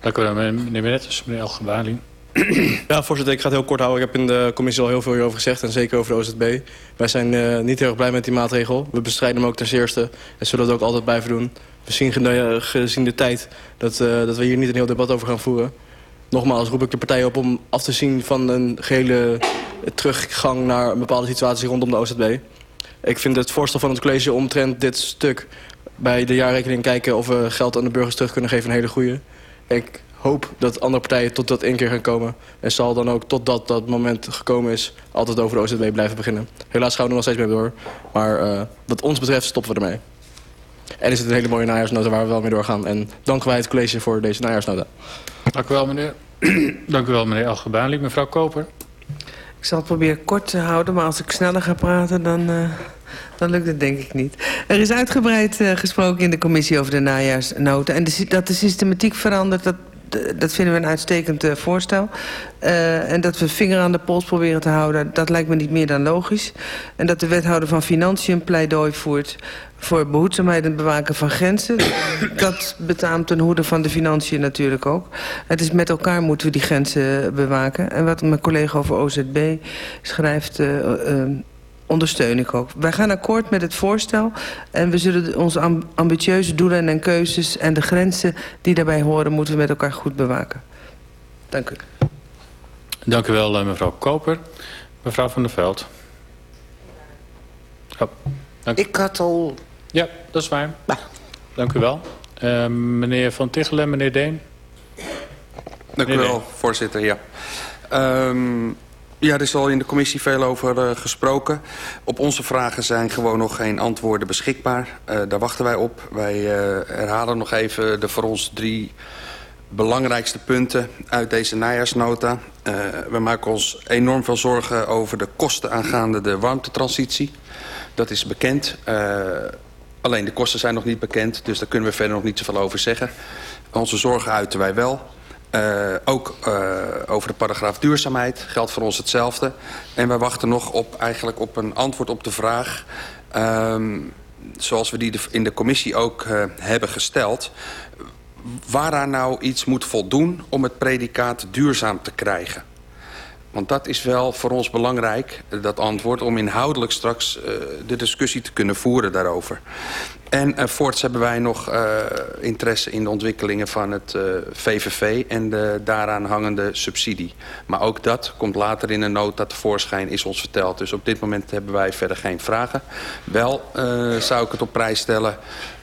Dank u wel, meneer Menetters, meneer Elgebali. Ja, voorzitter, ik ga het heel kort houden. Ik heb in de commissie al heel veel hierover gezegd, en zeker over de OZB. Wij zijn uh, niet heel erg blij met die maatregel. We bestrijden hem ook ten zeerste en zullen het ook altijd blijven doen. We zien gezien de tijd dat, uh, dat we hier niet een heel debat over gaan voeren. Nogmaals roep ik de partij op om af te zien van een gehele teruggang naar een bepaalde situatie rondom de OZB. Ik vind het voorstel van het college omtrent dit stuk bij de jaarrekening kijken of we geld aan de burgers terug kunnen geven een hele goede. Ik hoop dat andere partijen tot dat één keer gaan komen. En zal dan ook totdat dat moment gekomen is... altijd over de OZB blijven beginnen. Helaas gaan we er nog steeds mee door. Maar uh, wat ons betreft stoppen we ermee. En is het een hele mooie najaarsnota waar we wel mee doorgaan. En danken wij het college voor deze najaarsnota. Dank u wel, meneer. dank u wel, meneer Algebali. Mevrouw Koper. Ik zal het proberen kort te houden, maar als ik sneller ga praten... dan, uh, dan lukt het denk ik niet. Er is uitgebreid uh, gesproken in de commissie over de najaarsnota. En de, dat de systematiek verandert, dat dat vinden we een uitstekend uh, voorstel. Uh, en dat we vinger aan de pols proberen te houden, dat lijkt me niet meer dan logisch. En dat de wethouder van Financiën een pleidooi voert voor behoedzaamheid en bewaken van grenzen. dat betaamt ten hoede van de financiën natuurlijk ook. Het is met elkaar moeten we die grenzen bewaken. En wat mijn collega over OZB schrijft... Uh, ondersteun ik ook. Wij gaan akkoord met het voorstel en we zullen onze amb ambitieuze doelen en keuzes en de grenzen die daarbij horen moeten we met elkaar goed bewaken. Dank u. Dank u wel, mevrouw Koper. Mevrouw van der Veld. Oh, dank. Ik had al... Ja, dat is waar. Dank u wel. Uh, meneer Van Tichelen, meneer Deen. Dank u wel, voorzitter. Ja. Um, ja, er is al in de commissie veel over uh, gesproken. Op onze vragen zijn gewoon nog geen antwoorden beschikbaar. Uh, daar wachten wij op. Wij uh, herhalen nog even de voor ons drie belangrijkste punten uit deze najaarsnota. We maken ons enorm veel zorgen over de kosten aangaande de warmtetransitie. Dat is bekend. Alleen de kosten zijn nog niet bekend, dus daar kunnen we verder nog niet zoveel over zeggen. Onze zorgen uiten wij wel. Uh, ook uh, over de paragraaf duurzaamheid geldt voor ons hetzelfde. En wij wachten nog op, eigenlijk op een antwoord op de vraag... Um, zoals we die in de commissie ook uh, hebben gesteld... waaraan nou iets moet voldoen om het predicaat duurzaam te krijgen. Want dat is wel voor ons belangrijk, dat antwoord... om inhoudelijk straks uh, de discussie te kunnen voeren daarover. En uh, hebben wij nog uh, interesse in de ontwikkelingen van het uh, VVV... en de daaraan hangende subsidie. Maar ook dat komt later in een nota tevoorschijn, is ons verteld. Dus op dit moment hebben wij verder geen vragen. Wel zou ik het op prijs stellen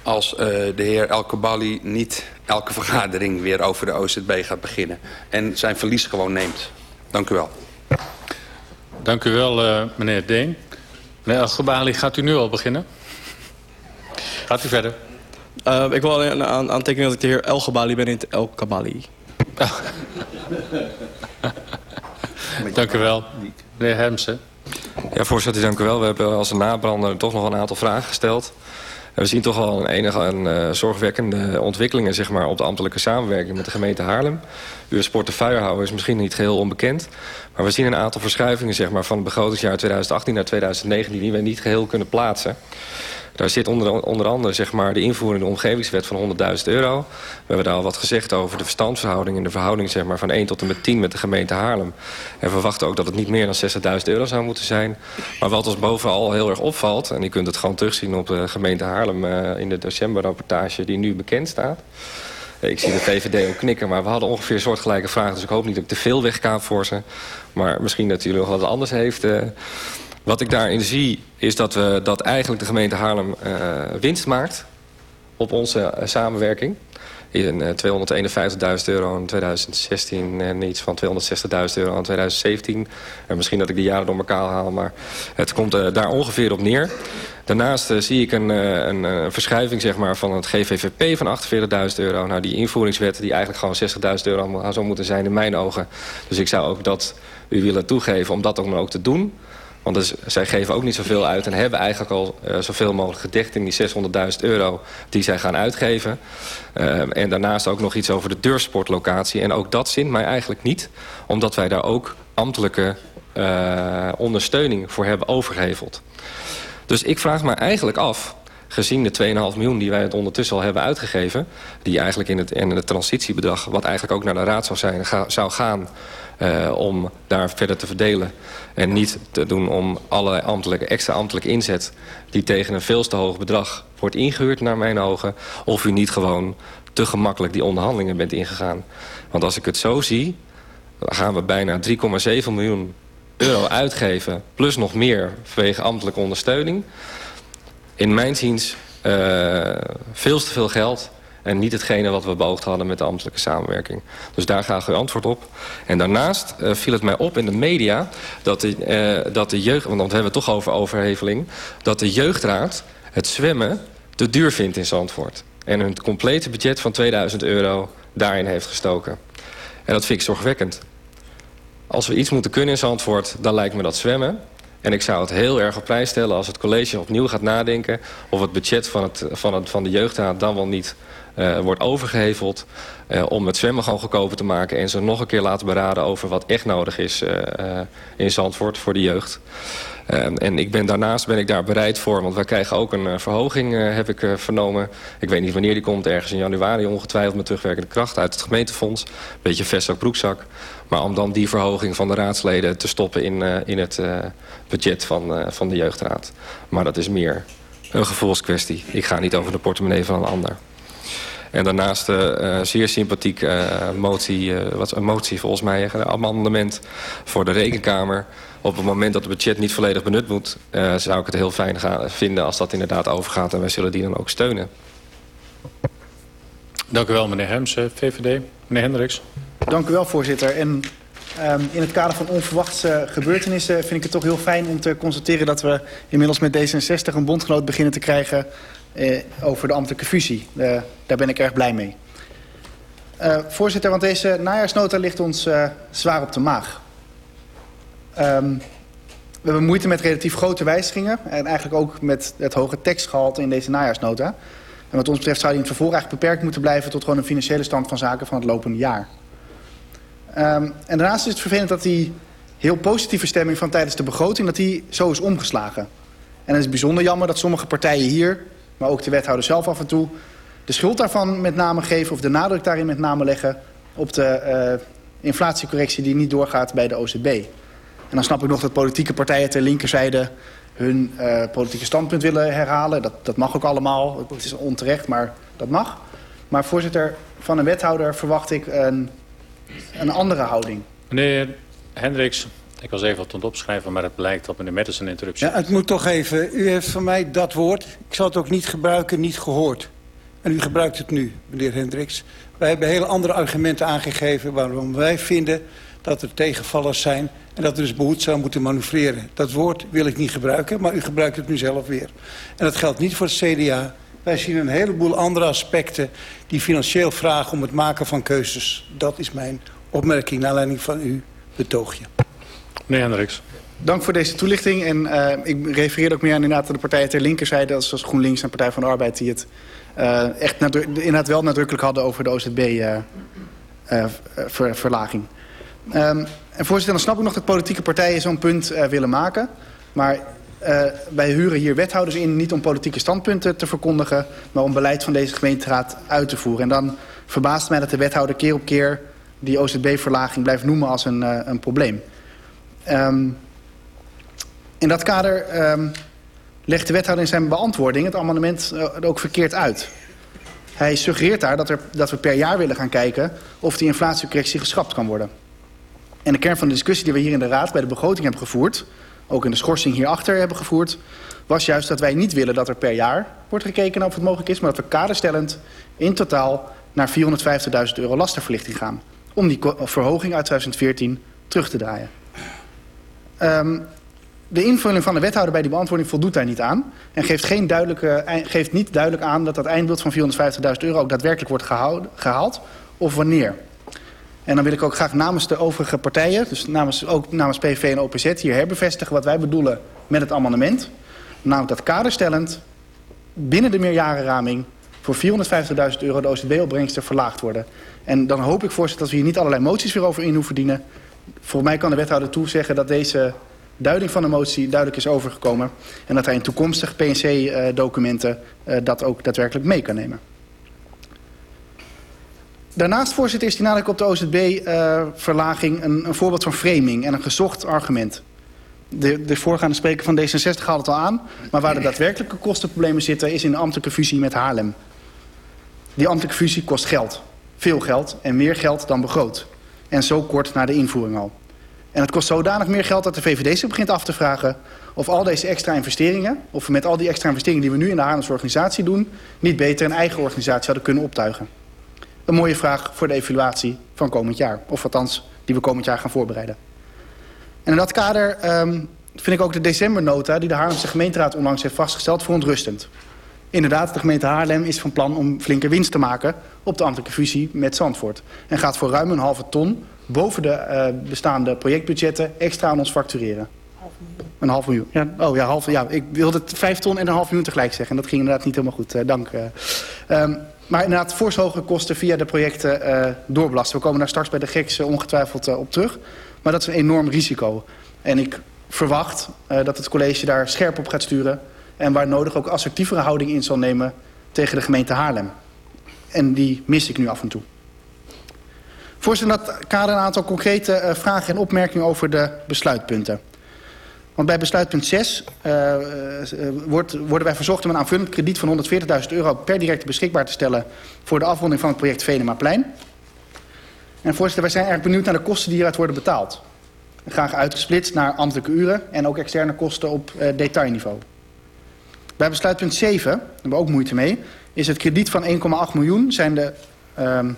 als de heer Elke Balli niet elke vergadering weer over de OZB gaat beginnen. En zijn verlies gewoon neemt. Dank u wel. Dank u wel, uh, meneer Deen. Meneer Algebali, gaat u nu al beginnen? Gaat u verder. Uh, ik wil alleen aan, aantekenen dat ik de heer El Gabali ben, niet El Kabali. Oh. dank u wel. Meneer Hemsen. Ja, voorzitter, dank u wel. We hebben als een nabrander toch nog een aantal vragen gesteld. We zien toch wel een enige een, uh, zorgwekkende ontwikkelingen zeg maar, op de ambtelijke samenwerking met de gemeente Haarlem. Uw portefeuillehouder is misschien niet geheel onbekend. Maar we zien een aantal verschuivingen zeg maar, van het begrotingsjaar 2018 naar 2019 die we niet geheel kunnen plaatsen. Daar zit onder, onder andere zeg maar, de invoering de omgevingswet van 100.000 euro. We hebben daar al wat gezegd over de verstandsverhouding... en de verhouding zeg maar, van 1 tot en met 10 met de gemeente Haarlem. En verwachten ook dat het niet meer dan 60.000 euro zou moeten zijn. Maar wat ons bovenal heel erg opvalt... en je kunt het gewoon terugzien op de gemeente Haarlem... Uh, in de decemberrapportage die nu bekend staat... Ik zie de VVD ook knikken, maar we hadden ongeveer soortgelijke vragen... dus ik hoop niet dat ik te veel wegkaap voor ze. Maar misschien dat jullie nog wat anders heeft... Uh, wat ik daarin zie is dat, we, dat eigenlijk de gemeente Haarlem uh, winst maakt op onze uh, samenwerking. In uh, 251.000 euro in 2016 en iets van 260.000 euro in 2017. En misschien dat ik die jaren door elkaar haal, maar het komt uh, daar ongeveer op neer. Daarnaast uh, zie ik een, een, verschuiving zeg maar, van het GVVP van 48.000 euro. Nou, die invoeringswet die eigenlijk gewoon 60.000 euro zou moeten zijn in mijn ogen. Dus ik zou ook dat u willen toegeven om dat ook, ook te doen. Want dus, zij geven ook niet zoveel uit en hebben eigenlijk al uh, zoveel mogelijk gedekt in die 600.000 euro die zij gaan uitgeven. Uh, en daarnaast ook nog iets over de deursportlocatie. En ook dat zint mij eigenlijk niet, omdat wij daar ook ambtelijke uh, ondersteuning voor hebben overgeheveld. Dus ik vraag me eigenlijk af, gezien de 2,5 miljoen die wij het ondertussen al hebben uitgegeven... die eigenlijk in het, in het transitiebedrag, wat eigenlijk ook naar de raad zou, zijn, zou gaan... Uh, om daar verder te verdelen. En niet te doen om allerlei ambtelijke, extra ambtelijke inzet... die tegen een veel te hoog bedrag wordt ingehuurd naar mijn ogen... of u niet gewoon te gemakkelijk die onderhandelingen bent ingegaan. Want als ik het zo zie, gaan we bijna 3,7 miljoen euro uitgeven... plus nog meer vanwege ambtelijke ondersteuning. In mijn ziens uh, veel te veel geld... En niet hetgene wat we beoogd hadden met de ambtelijke samenwerking. Dus daar graag uw antwoord op. En daarnaast uh, viel het mij op in de media dat de, uh, dat de jeugd... want dan hebben we het toch over overheveling... dat de jeugdraad het zwemmen te duur vindt in Zandvoort. En hun complete budget van 2000 euro daarin heeft gestoken. En dat vind ik zorgwekkend. Als we iets moeten kunnen in Zandvoort, dan lijkt me dat zwemmen. En ik zou het heel erg op prijs stellen als het college opnieuw gaat nadenken... of het budget van, het, van, het, van de jeugdraad dan wel niet wordt overgeheveld... Uh, om het zwemmen gewoon goedkoper te maken... en ze nog een keer laten beraden over wat echt nodig is uh, in Zandvoort voor de jeugd. en ik ben, daarnaast ben ik daar bereid voor, want wij krijgen ook een verhoging, heb ik vernomen. Ik weet niet wanneer die komt, ergens in januari ongetwijfeld met terugwerkende kracht uit het gemeentefonds. Beetje vestzak, broekzak. Maar om dan die verhoging van de raadsleden te stoppen in, in het budget van, van de jeugdraad. Maar dat is meer een gevoelskwestie. Ik ga niet over de portemonnee van een ander. En daarnaast uh, zeer sympathiek uh, motie, uh, wat een motie volgens mij, een amendement voor de rekenkamer. Op het moment dat het budget niet volledig benut moet, zou ik het heel fijn gaan vinden als dat inderdaad overgaat. En wij zullen die dan ook steunen. Dank u wel, meneer Hems, VVD. Meneer Hendricks. Dank u wel, voorzitter. En Um, in het kader van onverwachte gebeurtenissen vind ik het toch heel fijn om te constateren dat we inmiddels met D66 een bondgenoot beginnen te krijgen eh, over de ambtelijke fusie. Uh, daar ben ik erg blij mee. Uh, voorzitter, want deze najaarsnota ligt ons zwaar op de maag. Um, we hebben moeite met relatief grote wijzigingen en eigenlijk ook met het hoge tekstgehalte in deze najaarsnota. En wat ons betreft zou die in het vervolg eigenlijk beperkt moeten blijven tot gewoon een financiële stand van zaken van het lopende jaar. Um, en daarnaast is het vervelend dat die heel positieve stemming van tijdens de begroting... dat die zo is omgeslagen. En het is bijzonder jammer dat sommige partijen hier... maar ook de wethouder zelf af en toe... de schuld daarvan met name geven of de nadruk daarin met name leggen... op de uh, inflatiecorrectie die niet doorgaat bij de OZB. En dan snap ik nog dat politieke partijen ter linkerzijde... hun uh, politieke standpunt willen herhalen. Dat, dat mag ook allemaal. Het is onterecht, maar dat mag. Maar voorzitter, van een wethouder verwacht ik... een een andere houding. Meneer Hendricks, ik was even wat aan het opschrijven, maar het blijkt dat meneer Metters een interruptie Ja, het moet toch even. U heeft van mij dat woord. Ik zal het ook niet gebruiken, niet gehoord. En u gebruikt het nu, meneer Hendricks. Wij hebben hele andere argumenten aangegeven waarom wij vinden dat er tegenvallers zijn... en dat we dus behoedzaam moeten manoeuvreren. Dat woord wil ik niet gebruiken, maar u gebruikt het nu zelf weer. En dat geldt niet voor het CDA. Wij zien een heleboel andere aspecten die financieel vragen om het maken van keuzes. Dat is mijn opmerking naar aanleiding van uw betoogje. Meneer Hendricks. Dank voor deze toelichting. En uh, ik refereer ook meer aan inderdaad de partijen ter linkerzijde... zoals GroenLinks en Partij van de Arbeid... die het uh, echt inderdaad wel nadrukkelijk hadden over de OZB-verlaging. Ver, um, en voorzitter, dan snap ik nog dat politieke partijen zo'n punt willen maken. Maar wij huren hier wethouders in, niet om politieke standpunten te verkondigen... maar om beleid van deze gemeenteraad uit te voeren. En dan verbaast mij dat de wethouder keer op keer die OZB-verlaging blijft noemen als een, een probleem. Um, in dat kader um, legt de wethouder in zijn beantwoording het amendement uh, ook verkeerd uit. Hij suggereert daar dat, er, dat we per jaar willen gaan kijken of die inflatiecorrectie geschrapt kan worden. En de kern van de discussie die we hier in de Raad bij de begroting hebben gevoerd ook in de schorsing hierachter hebben gevoerd... was juist dat wij niet willen dat er per jaar wordt gekeken of het mogelijk is... maar dat we kaderstellend in totaal naar 450.000 euro lastenverlichting gaan... om die verhoging uit 2014 terug te draaien. Um, de invulling van de wethouder bij die beantwoording voldoet daar niet aan... en geeft, geen duidelijke, geeft niet duidelijk aan dat dat eindbeeld van 450.000 euro... ook daadwerkelijk wordt gehouden, gehaald of wanneer... En dan wil ik ook graag namens de overige partijen, dus namens, ook namens PV en OPZ, hier herbevestigen wat wij bedoelen met het amendement. Namelijk dat kaderstellend binnen de meerjarenraming voor 450.000 euro de OCB-opbrengsten verlaagd worden. En dan hoop ik, voorzitter, dat we hier niet allerlei moties weer over in hoeven dienen. Voor mij kan de wethouder toezeggen dat deze duiding van de motie duidelijk is overgekomen. En dat hij in toekomstige PNC-documenten uh, dat ook daadwerkelijk mee kan nemen. Daarnaast, voorzitter, is die nadruk op de OZB-verlaging uh, een, een voorbeeld van framing en een gezocht argument. De, de voorgaande spreker van D66 haalt het al aan. Maar waar de daadwerkelijke kostenproblemen zitten is in de ambtelijke fusie met Haarlem. Die ambtelijke fusie kost geld. Veel geld en meer geld dan begroot. En zo kort na de invoering al. En het kost zodanig meer geld dat de VVD zich begint af te vragen... of al deze extra investeringen, of met al die extra investeringen die we nu in de Haarlemse organisatie doen... niet beter een eigen organisatie hadden kunnen optuigen een mooie vraag voor de evaluatie van komend jaar. Of althans, die we komend jaar gaan voorbereiden. En in dat kader um, vind ik ook de decembernota... die de Haarlemse gemeenteraad onlangs heeft vastgesteld verontrustend. Inderdaad, de gemeente Haarlem is van plan om flinke winst te maken... op de ambtelijke fusie met Zandvoort. En gaat voor ruim een halve ton boven de uh, bestaande projectbudgetten... extra aan ons factureren. Een half miljoen. Ja, oh ja, half, ja, ik wilde vijf ton en een half miljoen tegelijk zeggen. En dat ging inderdaad niet helemaal goed. Uh, dank. Uh, um, maar inderdaad, fors hogere kosten via de projecten doorbelasten. We komen daar straks bij de GEX ongetwijfeld op terug. Maar dat is een enorm risico. En ik verwacht dat het college daar scherp op gaat sturen... en waar nodig ook assertievere houding in zal nemen tegen de gemeente Haarlem. En die mis ik nu af en toe. Voorzitter, dat kader een aantal concrete uh, vragen en opmerkingen over de besluitpunten. Want bij besluitpunt 6 uh, uh, wordt, worden wij verzocht om een aanvullend krediet van 140.000 euro per direct beschikbaar te stellen voor de afronding van het project Venemaplein. En voorzitter, wij zijn erg benieuwd naar de kosten die hieruit worden betaald. Graag uitgesplitst naar ambtelijke uren en ook externe kosten op uh, detailniveau. Bij besluitpunt 7, daar hebben we ook moeite mee, is het krediet van 1,8 miljoen zijn de um,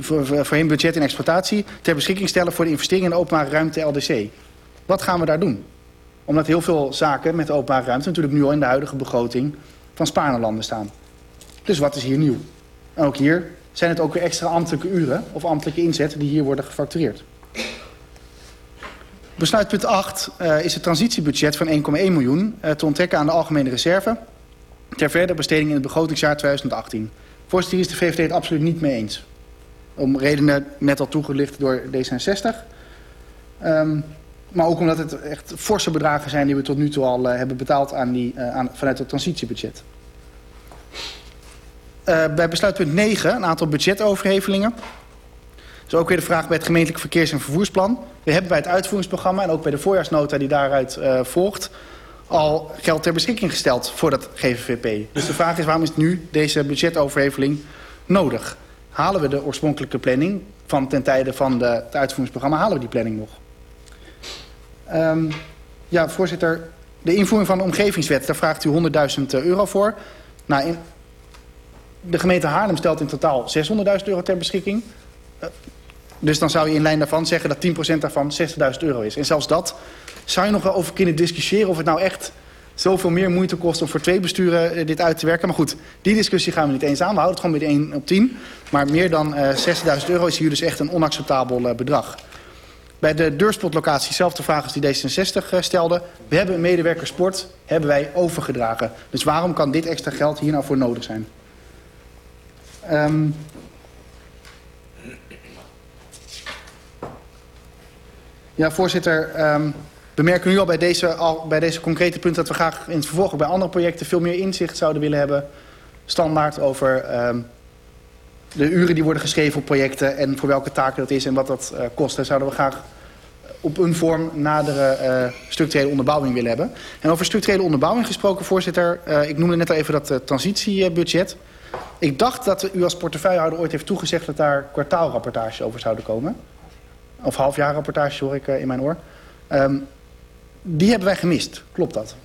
voor, voorheen budget en exploitatie ter beschikking stellen voor de investering in de openbare ruimte LDC. Wat gaan we daar doen? Omdat heel veel zaken met openbare ruimte natuurlijk nu al in de huidige begroting van Spaarnerlanden staan. Dus wat is hier nieuw? En ook hier zijn het ook weer extra ambtelijke uren of ambtelijke inzetten die hier worden gefactureerd. Besluitpunt 8 uh, is het transitiebudget van 1,1 miljoen uh, te onttrekken aan de algemene reserve ter verdere besteding in het begrotingsjaar 2018. Voorzitter, hier is de VVD het absoluut niet mee eens. Om redenen net al toegelicht door D66. Um, maar ook omdat het echt forse bedragen zijn die we tot nu toe al uh, hebben betaald aan die, aan, vanuit het transitiebudget. Bij besluitpunt 9 een aantal budgetoverhevelingen. Ook weer de vraag bij het gemeentelijk verkeers- en vervoersplan. We hebben bij het uitvoeringsprogramma en ook bij de voorjaarsnota die daaruit volgt... al geld ter beschikking gesteld voor dat GVVP. Dus de vraag is waarom is nu deze budgetoverheveling nodig? Halen we de oorspronkelijke planning van ten tijde van de, het uitvoeringsprogramma... halen we die planning nog? Um, ja, voorzitter, de invoering van de omgevingswet, daar vraagt u 100.000 euro voor. Nou, in, de gemeente Haarlem stelt in totaal 600.000 euro ter beschikking. Dus dan zou je in lijn daarvan zeggen dat 10% daarvan 60.000 euro is. En zelfs dat zou je nog wel over kunnen discussiëren of het nou echt zoveel meer moeite kost om voor twee besturen uh, dit uit te werken. Maar goed, die discussie gaan we niet eens aan. We houden het gewoon bij de 1 op 10. Maar meer dan uh, 60.000 euro is hier dus echt een onacceptabel uh, bedrag. Bij de deurspotlocatie zelfde vraag als die D66 stelde. We hebben een medewerker sport, hebben wij overgedragen. Dus waarom kan dit extra geld hier nou voor nodig zijn? Um, ja, voorzitter. Um, we merken nu al bij, deze, al bij deze concrete punten... dat we graag in het vervolg bij andere projecten... veel meer inzicht zouden willen hebben. Standaard over um, de uren die worden geschreven op projecten... en voor welke taken dat is en wat dat uh, kost. Daar zouden we graag op een vorm nadere uh, structurele onderbouwing willen hebben. En over structurele onderbouwing gesproken, voorzitter... Uh, ik noemde net al even dat transitiebudget. Ik dacht dat u als portefeuillehouder ooit heeft toegezegd... dat daar kwartaalrapportages over zouden komen. Of halfjaarrapportages hoor ik in mijn oor. Um, die hebben wij gemist. Klopt dat?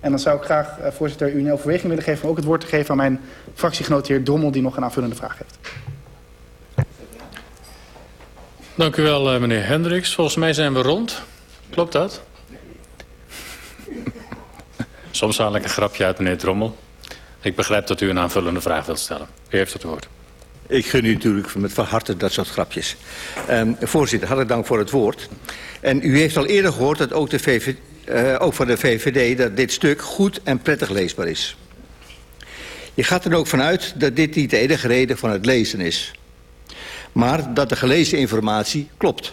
En dan zou ik graag, voorzitter, u een overweging willen geven... om ook het woord te geven aan mijn fractiegenoot heer Drommel... die nog een aanvullende vraag heeft. Dank u wel, meneer Hendricks. Volgens mij zijn we rond. Klopt dat? Soms haal ik een grapje uit, meneer Drommel. Ik begrijp dat u een aanvullende vraag wilt stellen. U heeft het woord. Ik gun u natuurlijk met van harte dat soort grapjes. Um, voorzitter, hartelijk dank voor het woord. En u heeft al eerder gehoord dat ook, de uh, ook van de VVD... dat dit stuk goed en prettig leesbaar is. Je gaat er ook vanuit dat dit niet de enige reden van het lezen is maar dat de gelezen informatie klopt.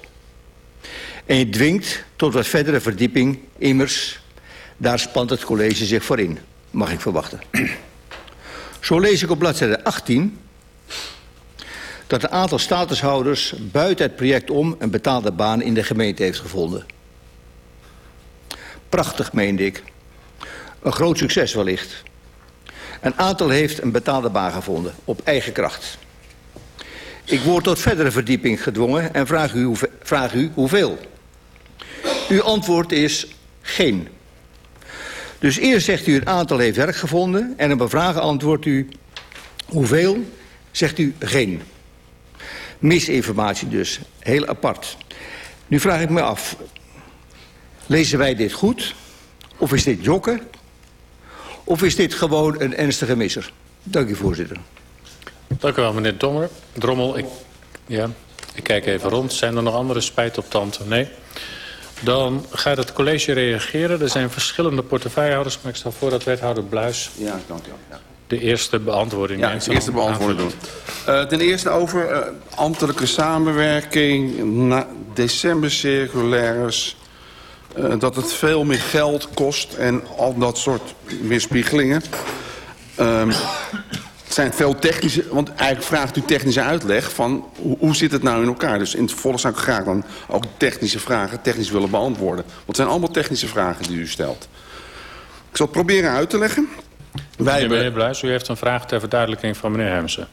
En je dwingt tot wat verdere verdieping, immers, daar spant het college zich voor in, mag ik verwachten. Zo lees ik op bladzijde 18 dat een aantal statushouders buiten het project om een betaalde baan in de gemeente heeft gevonden. Prachtig, meende ik. Een groot succes wellicht. Een aantal heeft een betaalde baan gevonden, op eigen kracht. Ik word tot verdere verdieping gedwongen en vraag u, vraag u hoeveel. Uw antwoord is geen. Dus eerst zegt u een aantal heeft werk gevonden... en op een vraag antwoordt u hoeveel, zegt u geen. Misinformatie dus, heel apart. Nu vraag ik me af, lezen wij dit goed? Of is dit jokken? Of is dit gewoon een ernstige misser? Dank u, voorzitter. Dank u wel, meneer Dommer. Drommel, ik, ja, ik kijk even rond. Zijn er nog andere spijt op tante? Nee. Dan gaat het college reageren. Er zijn verschillende portefeuillehouders, maar ik stel voor dat wethouder Bluis... Ja, dank u wel. Ja. De eerste beantwoording. Ja, de eerste beantwoording doen. Uh, ten eerste over uh, ambtelijke samenwerking, na decembercirculaires... Uh, dat het veel meer geld kost en al dat soort weerspiegelingen. Um, het zijn veel technische, want eigenlijk vraagt u technische uitleg van hoe, hoe zit het nou in elkaar. Dus in het volk zou ik graag dan ook technische vragen technisch willen beantwoorden. Want het zijn allemaal technische vragen die u stelt. Ik zal het proberen uit te leggen. Wij meneer, meneer Bluis, u heeft een vraag ter verduidelijking van meneer Hemsen.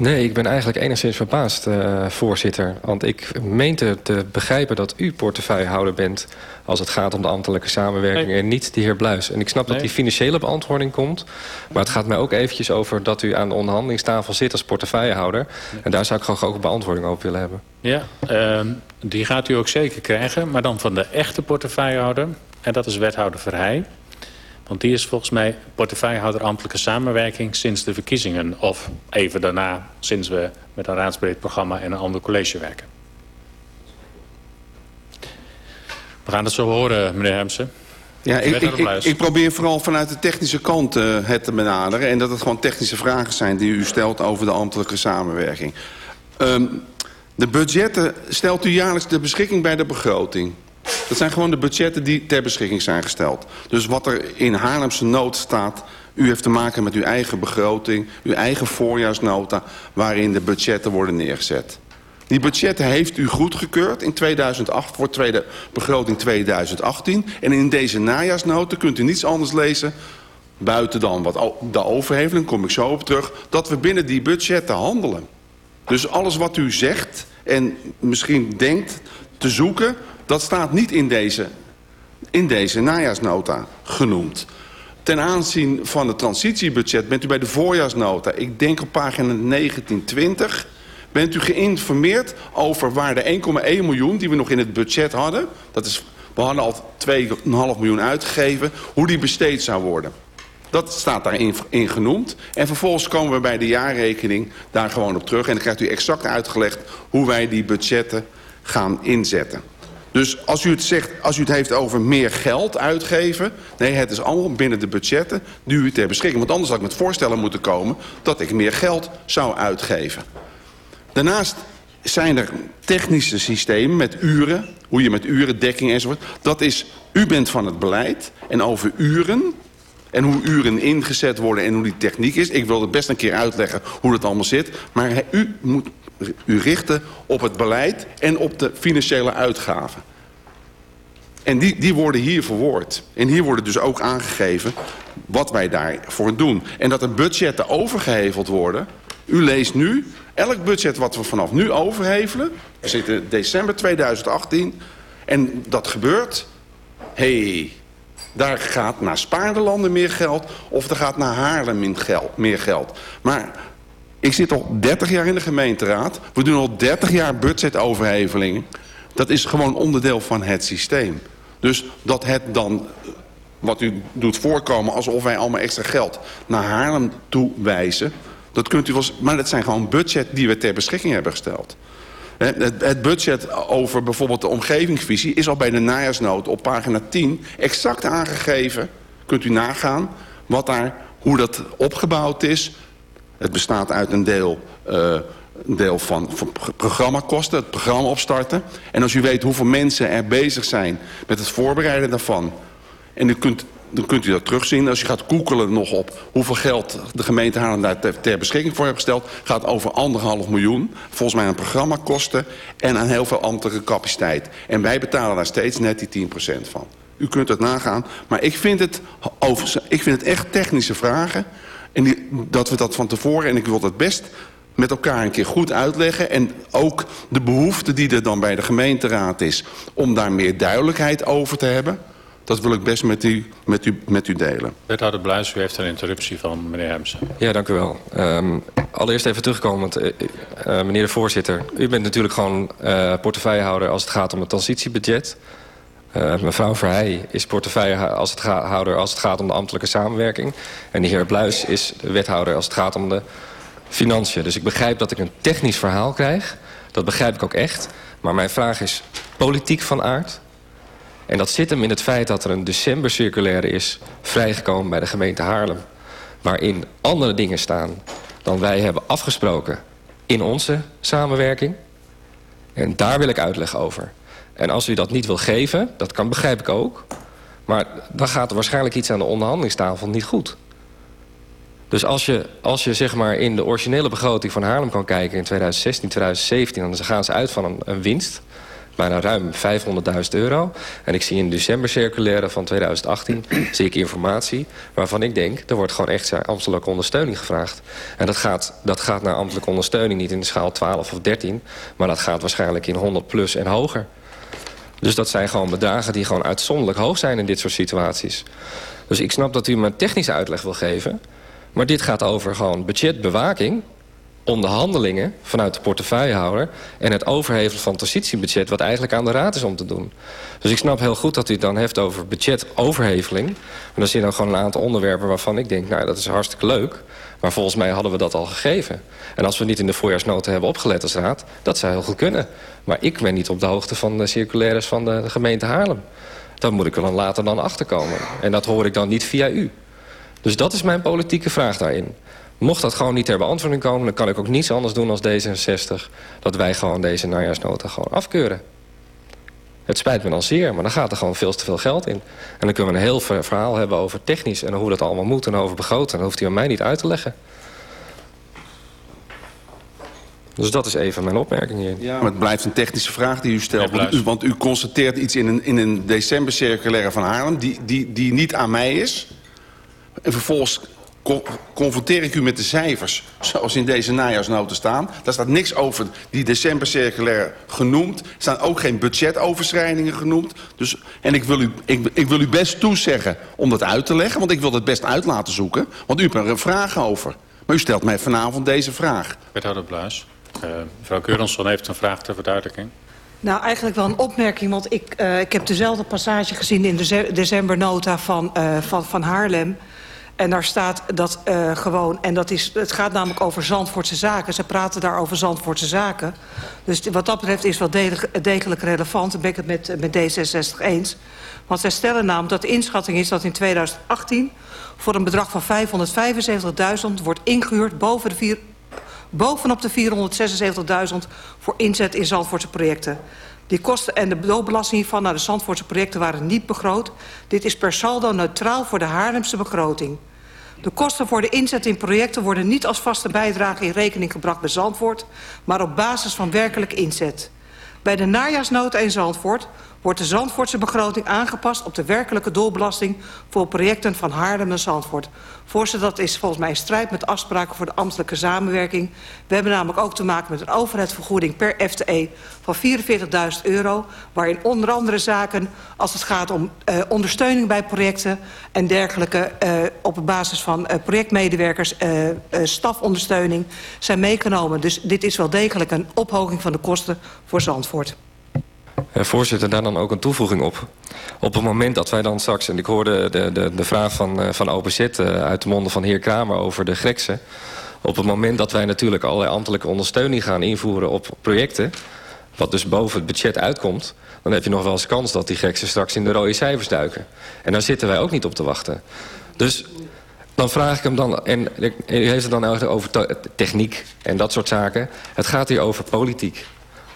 Nee, ik ben eigenlijk enigszins verbaasd, uh, voorzitter. Want ik meente te begrijpen dat u portefeuillehouder bent... als het gaat om de ambtelijke samenwerking nee. en niet de heer Bluis. En ik snap nee. dat die financiële beantwoording komt. Maar het gaat mij ook eventjes over dat u aan de onderhandelingstafel zit als portefeuillehouder. Nee. En daar zou ik gewoon ook een beantwoording over willen hebben. Ja, uh, die gaat u ook zeker krijgen. Maar dan van de echte portefeuillehouder. En dat is wethouder Verheij. Want die is volgens mij portefeuillehouder ambtelijke samenwerking sinds de verkiezingen. Of even daarna, sinds we met een raadsbreed programma en een ander college werken. We gaan het zo horen, meneer Hemsen. Ja, ik, ik, ik, ik, probeer vooral vanuit de technische kant uh, het te benaderen. En dat het gewoon technische vragen zijn die u stelt over de ambtelijke samenwerking. Um, de budgetten stelt u jaarlijks de beschikking bij de begroting. Dat zijn gewoon de budgetten die ter beschikking zijn gesteld. Dus wat er in Haarlemse nood staat... u heeft te maken met uw eigen begroting, uw eigen voorjaarsnota... waarin de budgetten worden neergezet. Die budgetten heeft u goedgekeurd in 2008 voor tweede begroting 2018. En in deze najaarsnota kunt u niets anders lezen... buiten dan wat de overheveling, kom ik zo op terug... dat we binnen die budgetten handelen. Dus alles wat u zegt en misschien denkt te zoeken... Dat staat niet in deze, in deze najaarsnota genoemd. Ten aanzien van het transitiebudget bent u bij de voorjaarsnota... ik denk op pagina 1920... bent u geïnformeerd over waar de 1,1 miljoen... die we nog in het budget hadden... dat is, we hadden al 2,5 miljoen uitgegeven... hoe die besteed zou worden. Dat staat daarin in genoemd. En vervolgens komen we bij de jaarrekening daar gewoon op terug. En dan krijgt u exact uitgelegd hoe wij die budgetten gaan inzetten. Dus als u het zegt, als u het heeft over meer geld uitgeven... nee, het is allemaal binnen de budgetten die u ter beschikking. Want anders had ik met voorstellen moeten komen... dat ik meer geld zou uitgeven. Daarnaast zijn er technische systemen met uren... hoe je met uren, dekking enzovoort... dat is, u bent van het beleid en over uren... en hoe uren ingezet worden en hoe die techniek is... ik wil het best een keer uitleggen hoe dat allemaal zit... maar u moet u richten op het beleid en op de financiële uitgaven. En die, die worden hier verwoord. En hier worden dus ook aangegeven wat wij daarvoor doen. En dat er budgetten overgeheveld worden. U leest nu, elk budget wat we vanaf nu overhevelen... we zitten in december 2018 en dat gebeurt... hey, daar gaat naar Spaardelanden meer geld... of er gaat naar Haarlem meer geld. Maar ik zit al 30 jaar in de gemeenteraad. We doen al 30 jaar budgetoverhevelingen. Dat is gewoon onderdeel van het systeem. Dus dat het dan, wat u doet voorkomen... alsof wij allemaal extra geld naar Haarlem toe wijzen... dat kunt u wel... Maar dat zijn gewoon budget die we ter beschikking hebben gesteld. Het budget over bijvoorbeeld de omgevingsvisie... is al bij de najaarsnood op pagina 10 exact aangegeven. Kunt u nagaan wat daar, hoe dat opgebouwd is het bestaat uit een deel, een deel van, van programmakosten, het programma opstarten. En als u weet hoeveel mensen er bezig zijn met het voorbereiden daarvan... en u kunt, dan kunt u dat terugzien. Als u gaat koekelen nog op hoeveel geld de gemeente Haarlem daar ter, beschikking voor heeft gesteld... gaat over anderhalf miljoen. Volgens mij aan programmakosten en aan heel veel ambtelijke capaciteit. En wij betalen daar steeds net die 10% van. U kunt het nagaan. Maar ik vind het, over, ik vind het echt technische vragen... En die, dat we dat van tevoren, en ik wil dat best met elkaar een keer goed uitleggen. En ook de behoefte die er dan bij de gemeenteraad is... om daar meer duidelijkheid over te hebben... dat wil ik best met u, met u, met u delen. Wethouder Bluis, u heeft een interruptie van meneer Hemsen. Ja, dank u wel. Um, allereerst even terugkomen, want, uh, uh, meneer de voorzitter... u bent natuurlijk gewoon uh, portefeuillehouder als het gaat om het transitiebudget... Uh, mevrouw Verheij is portefeuillehouder als, het als het gaat om de ambtelijke samenwerking. En de heer Bluis is de wethouder als het gaat om de financiën. Dus ik begrijp dat ik een technisch verhaal krijg. Dat begrijp ik ook echt. Maar mijn vraag is politiek van aard. En dat zit hem in het feit dat er een decembercirculaire is vrijgekomen bij de gemeente Haarlem. waarin andere dingen staan dan wij hebben afgesproken in onze samenwerking. En daar wil ik uitleg over. En als u dat niet wil geven, dat kan begrijp ik ook... maar dan gaat er waarschijnlijk iets aan de onderhandelingstafel niet goed. Dus als je, als je zeg maar in de originele begroting van Haarlem kan kijken... in 2016, 2017, dan gaan ze uit van een, een winst bijna ruim 500.000 euro. En ik zie in de decembercirculaire van 2018 zie ik informatie waarvan ik denk... er wordt gewoon echt ambtelijke ondersteuning gevraagd. En dat gaat, dat gaat naar ambtelijke ondersteuning niet in de schaal 12 of 13... maar dat gaat waarschijnlijk in 100 plus en hoger. Dus dat zijn gewoon bedragen die gewoon uitzonderlijk hoog zijn in dit soort situaties. Dus ik snap dat u me een technische uitleg wil geven... maar dit gaat over gewoon budgetbewaking onderhandelingen vanuit de portefeuillehouder... en het overhevelen van transitiebudget... wat eigenlijk aan de raad is om te doen. Dus ik snap heel goed dat u het dan heeft over budgetoverheveling. Maar dan zit dan gewoon een aantal onderwerpen waarvan ik denk... nou, dat is hartstikke leuk, maar volgens mij hadden we dat al gegeven. En als we niet in de voorjaarsnota hebben opgelet als raad... dat zou heel goed kunnen. Maar ik ben niet op de hoogte van de circulaires van de, gemeente Haarlem. Daar moet ik er dan later dan achterkomen. En dat hoor ik dan niet via u. Dus dat is mijn politieke vraag daarin. Mocht dat gewoon niet ter beantwoording komen... dan kan ik ook niets anders doen als D66... dat wij gewoon deze najaarsnota gewoon afkeuren. Het spijt me dan zeer, maar dan gaat er gewoon veel te veel geld in. En dan kunnen we een heel verhaal hebben over technisch... en hoe dat allemaal moet en over begroten. Dan hoeft u aan mij niet uit te leggen. Dus dat is even mijn opmerking hier. Ja, maar het blijft een technische vraag die u stelt. want, u, want u constateert iets in een, in een decembercirculaire van Haarlem... Die, die, die niet aan mij is. En vervolgens confronteer ik u met de cijfers zoals in deze najaarsnoten staan. Daar staat niks over die decembercirculair genoemd. Er staan ook geen budgetoverschrijdingen genoemd. Dus, en ik wil, u, ik, ik wil u best toezeggen om dat uit te leggen... want ik wil het best uit laten zoeken. Want u hebt er een vraag over. Maar u stelt mij vanavond deze vraag. Wethouder Bluis. Uh, mevrouw Keurensson heeft een vraag ter verduidelijking. Nou, eigenlijk wel een opmerking, want ik, uh, ik heb dezelfde passage gezien in de decembernota van, uh, van, van Haarlem. En daar staat dat uh, gewoon... en dat is, het gaat namelijk over Zandvoortse zaken. Ze praten daar over Zandvoortse zaken. Dus wat dat betreft is wel degelijk, degelijk relevant. Dan ben ik het met, met D66 eens. Want zij stellen namelijk dat de inschatting is dat in 2018... voor een bedrag van 575.000 wordt ingehuurd boven de vier, bovenop de 476.000 voor inzet in Zandvoortse projecten. Die kosten en de doodbelasting hiervan naar de Zandvoortse projecten waren niet begroot. Dit is per saldo neutraal voor de Haarlemse begroting. De kosten voor de inzet in projecten worden niet als vaste bijdrage in rekening gebracht bij Zandvoort, maar op basis van werkelijk inzet. Bij de najaarsnota in Zandvoort wordt de Zandvoortse begroting aangepast op de werkelijke doelbelasting voor projecten van Haarlem en Zandvoort. Voorzitter, dat is volgens mij in strijd met afspraken voor de ambtelijke samenwerking. We hebben namelijk ook te maken met een overheidsvergoeding per FTE van 44.000 euro, waarin onder andere zaken als het gaat om uh, ondersteuning bij projecten en dergelijke uh, op basis van uh, projectmedewerkers, stafondersteuning zijn meegenomen. Dus dit is wel degelijk een ophoging van de kosten voor Zandvoort. Uh, voorzitter, daar dan ook een toevoeging op. Op het moment dat wij dan straks, en ik hoorde de, de, de vraag van, uh, van OPZ uh, uit de monden van heer Kramer over de Grekse. Op het moment dat wij natuurlijk allerlei ambtelijke ondersteuning gaan invoeren op projecten, wat dus boven het budget uitkomt, dan heb je nog wel eens kans dat die Grekse straks in de rode cijfers duiken. En daar zitten wij ook niet op te wachten. Dus dan vraag ik hem dan, en u heeft het dan over techniek en dat soort zaken. Het gaat hier over politiek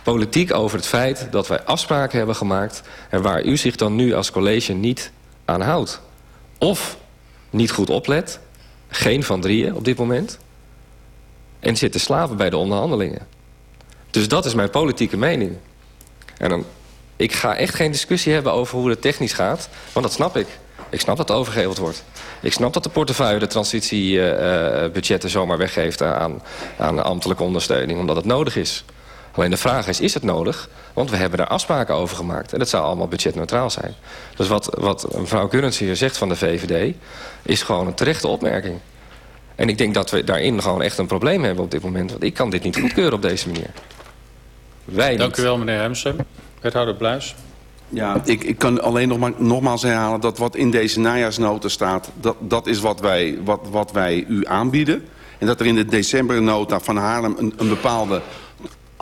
politiek over het feit dat wij afspraken hebben gemaakt... en waar u zich dan nu als college niet aan houdt. Of niet goed oplet, geen van drieën op dit moment... en zit te slaven bij de onderhandelingen. Dus dat is mijn politieke mening. En dan, ik ga echt geen discussie hebben over hoe het technisch gaat... want dat snap ik. Ik snap dat overgeheveld wordt. Ik snap dat de portefeuille de transitiebudgetten zomaar weggeeft aan, aan ambtelijke ondersteuning... omdat het nodig is. Alleen de vraag is, is het nodig? Want we hebben daar afspraken over gemaakt. En dat zou allemaal budgetneutraal zijn. Dus wat, wat mevrouw Currens hier zegt van de VVD... is gewoon een terechte opmerking. En ik denk dat we daarin gewoon echt een probleem hebben op dit moment. Want ik kan dit niet goedkeuren op deze manier. Wij Dank u wel, meneer Hemsen. Wethouder Bluis. Ja, ik, ik kan alleen nog maar, nogmaals herhalen dat wat in deze najaarsnota staat... dat, dat is wat wij, wat, wat wij u aanbieden. En dat er in de decembernota van Haarlem een, een bepaalde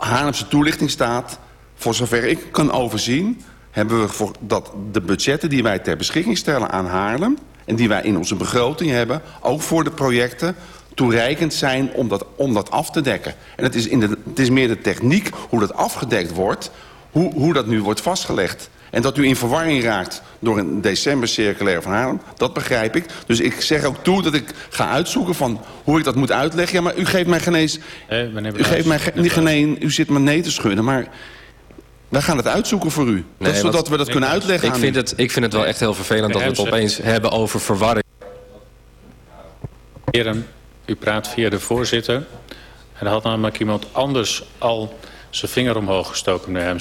Haarlemse toelichting staat... voor zover ik kan overzien... hebben we voor dat de budgetten die wij ter beschikking stellen aan Haarlem... en die wij in onze begroting hebben... ook voor de projecten toereikend zijn om dat, om dat af te dekken. En het is, in de, het is meer de techniek, hoe dat afgedekt wordt... Hoe, hoe dat nu wordt vastgelegd. En dat u in verwarring raakt door een december circulair van Haarlem, dat begrijp ik. Dus ik zeg ook toe dat ik ga uitzoeken van hoe ik dat moet uitleggen. Ja, maar u geeft mij geen eens... u geeft mij niet geen u zit me nee te schudden, maar... Wij gaan het uitzoeken voor u. Nee, dat, zodat we dat kunnen uitleggen ik aan vind u. het, Ik vind het wel echt heel vervelend dat we het opeens hebben over verwarring. Heren, u praat via de voorzitter. En er had namelijk iemand anders al zijn vinger omhoog gestoken naar hem.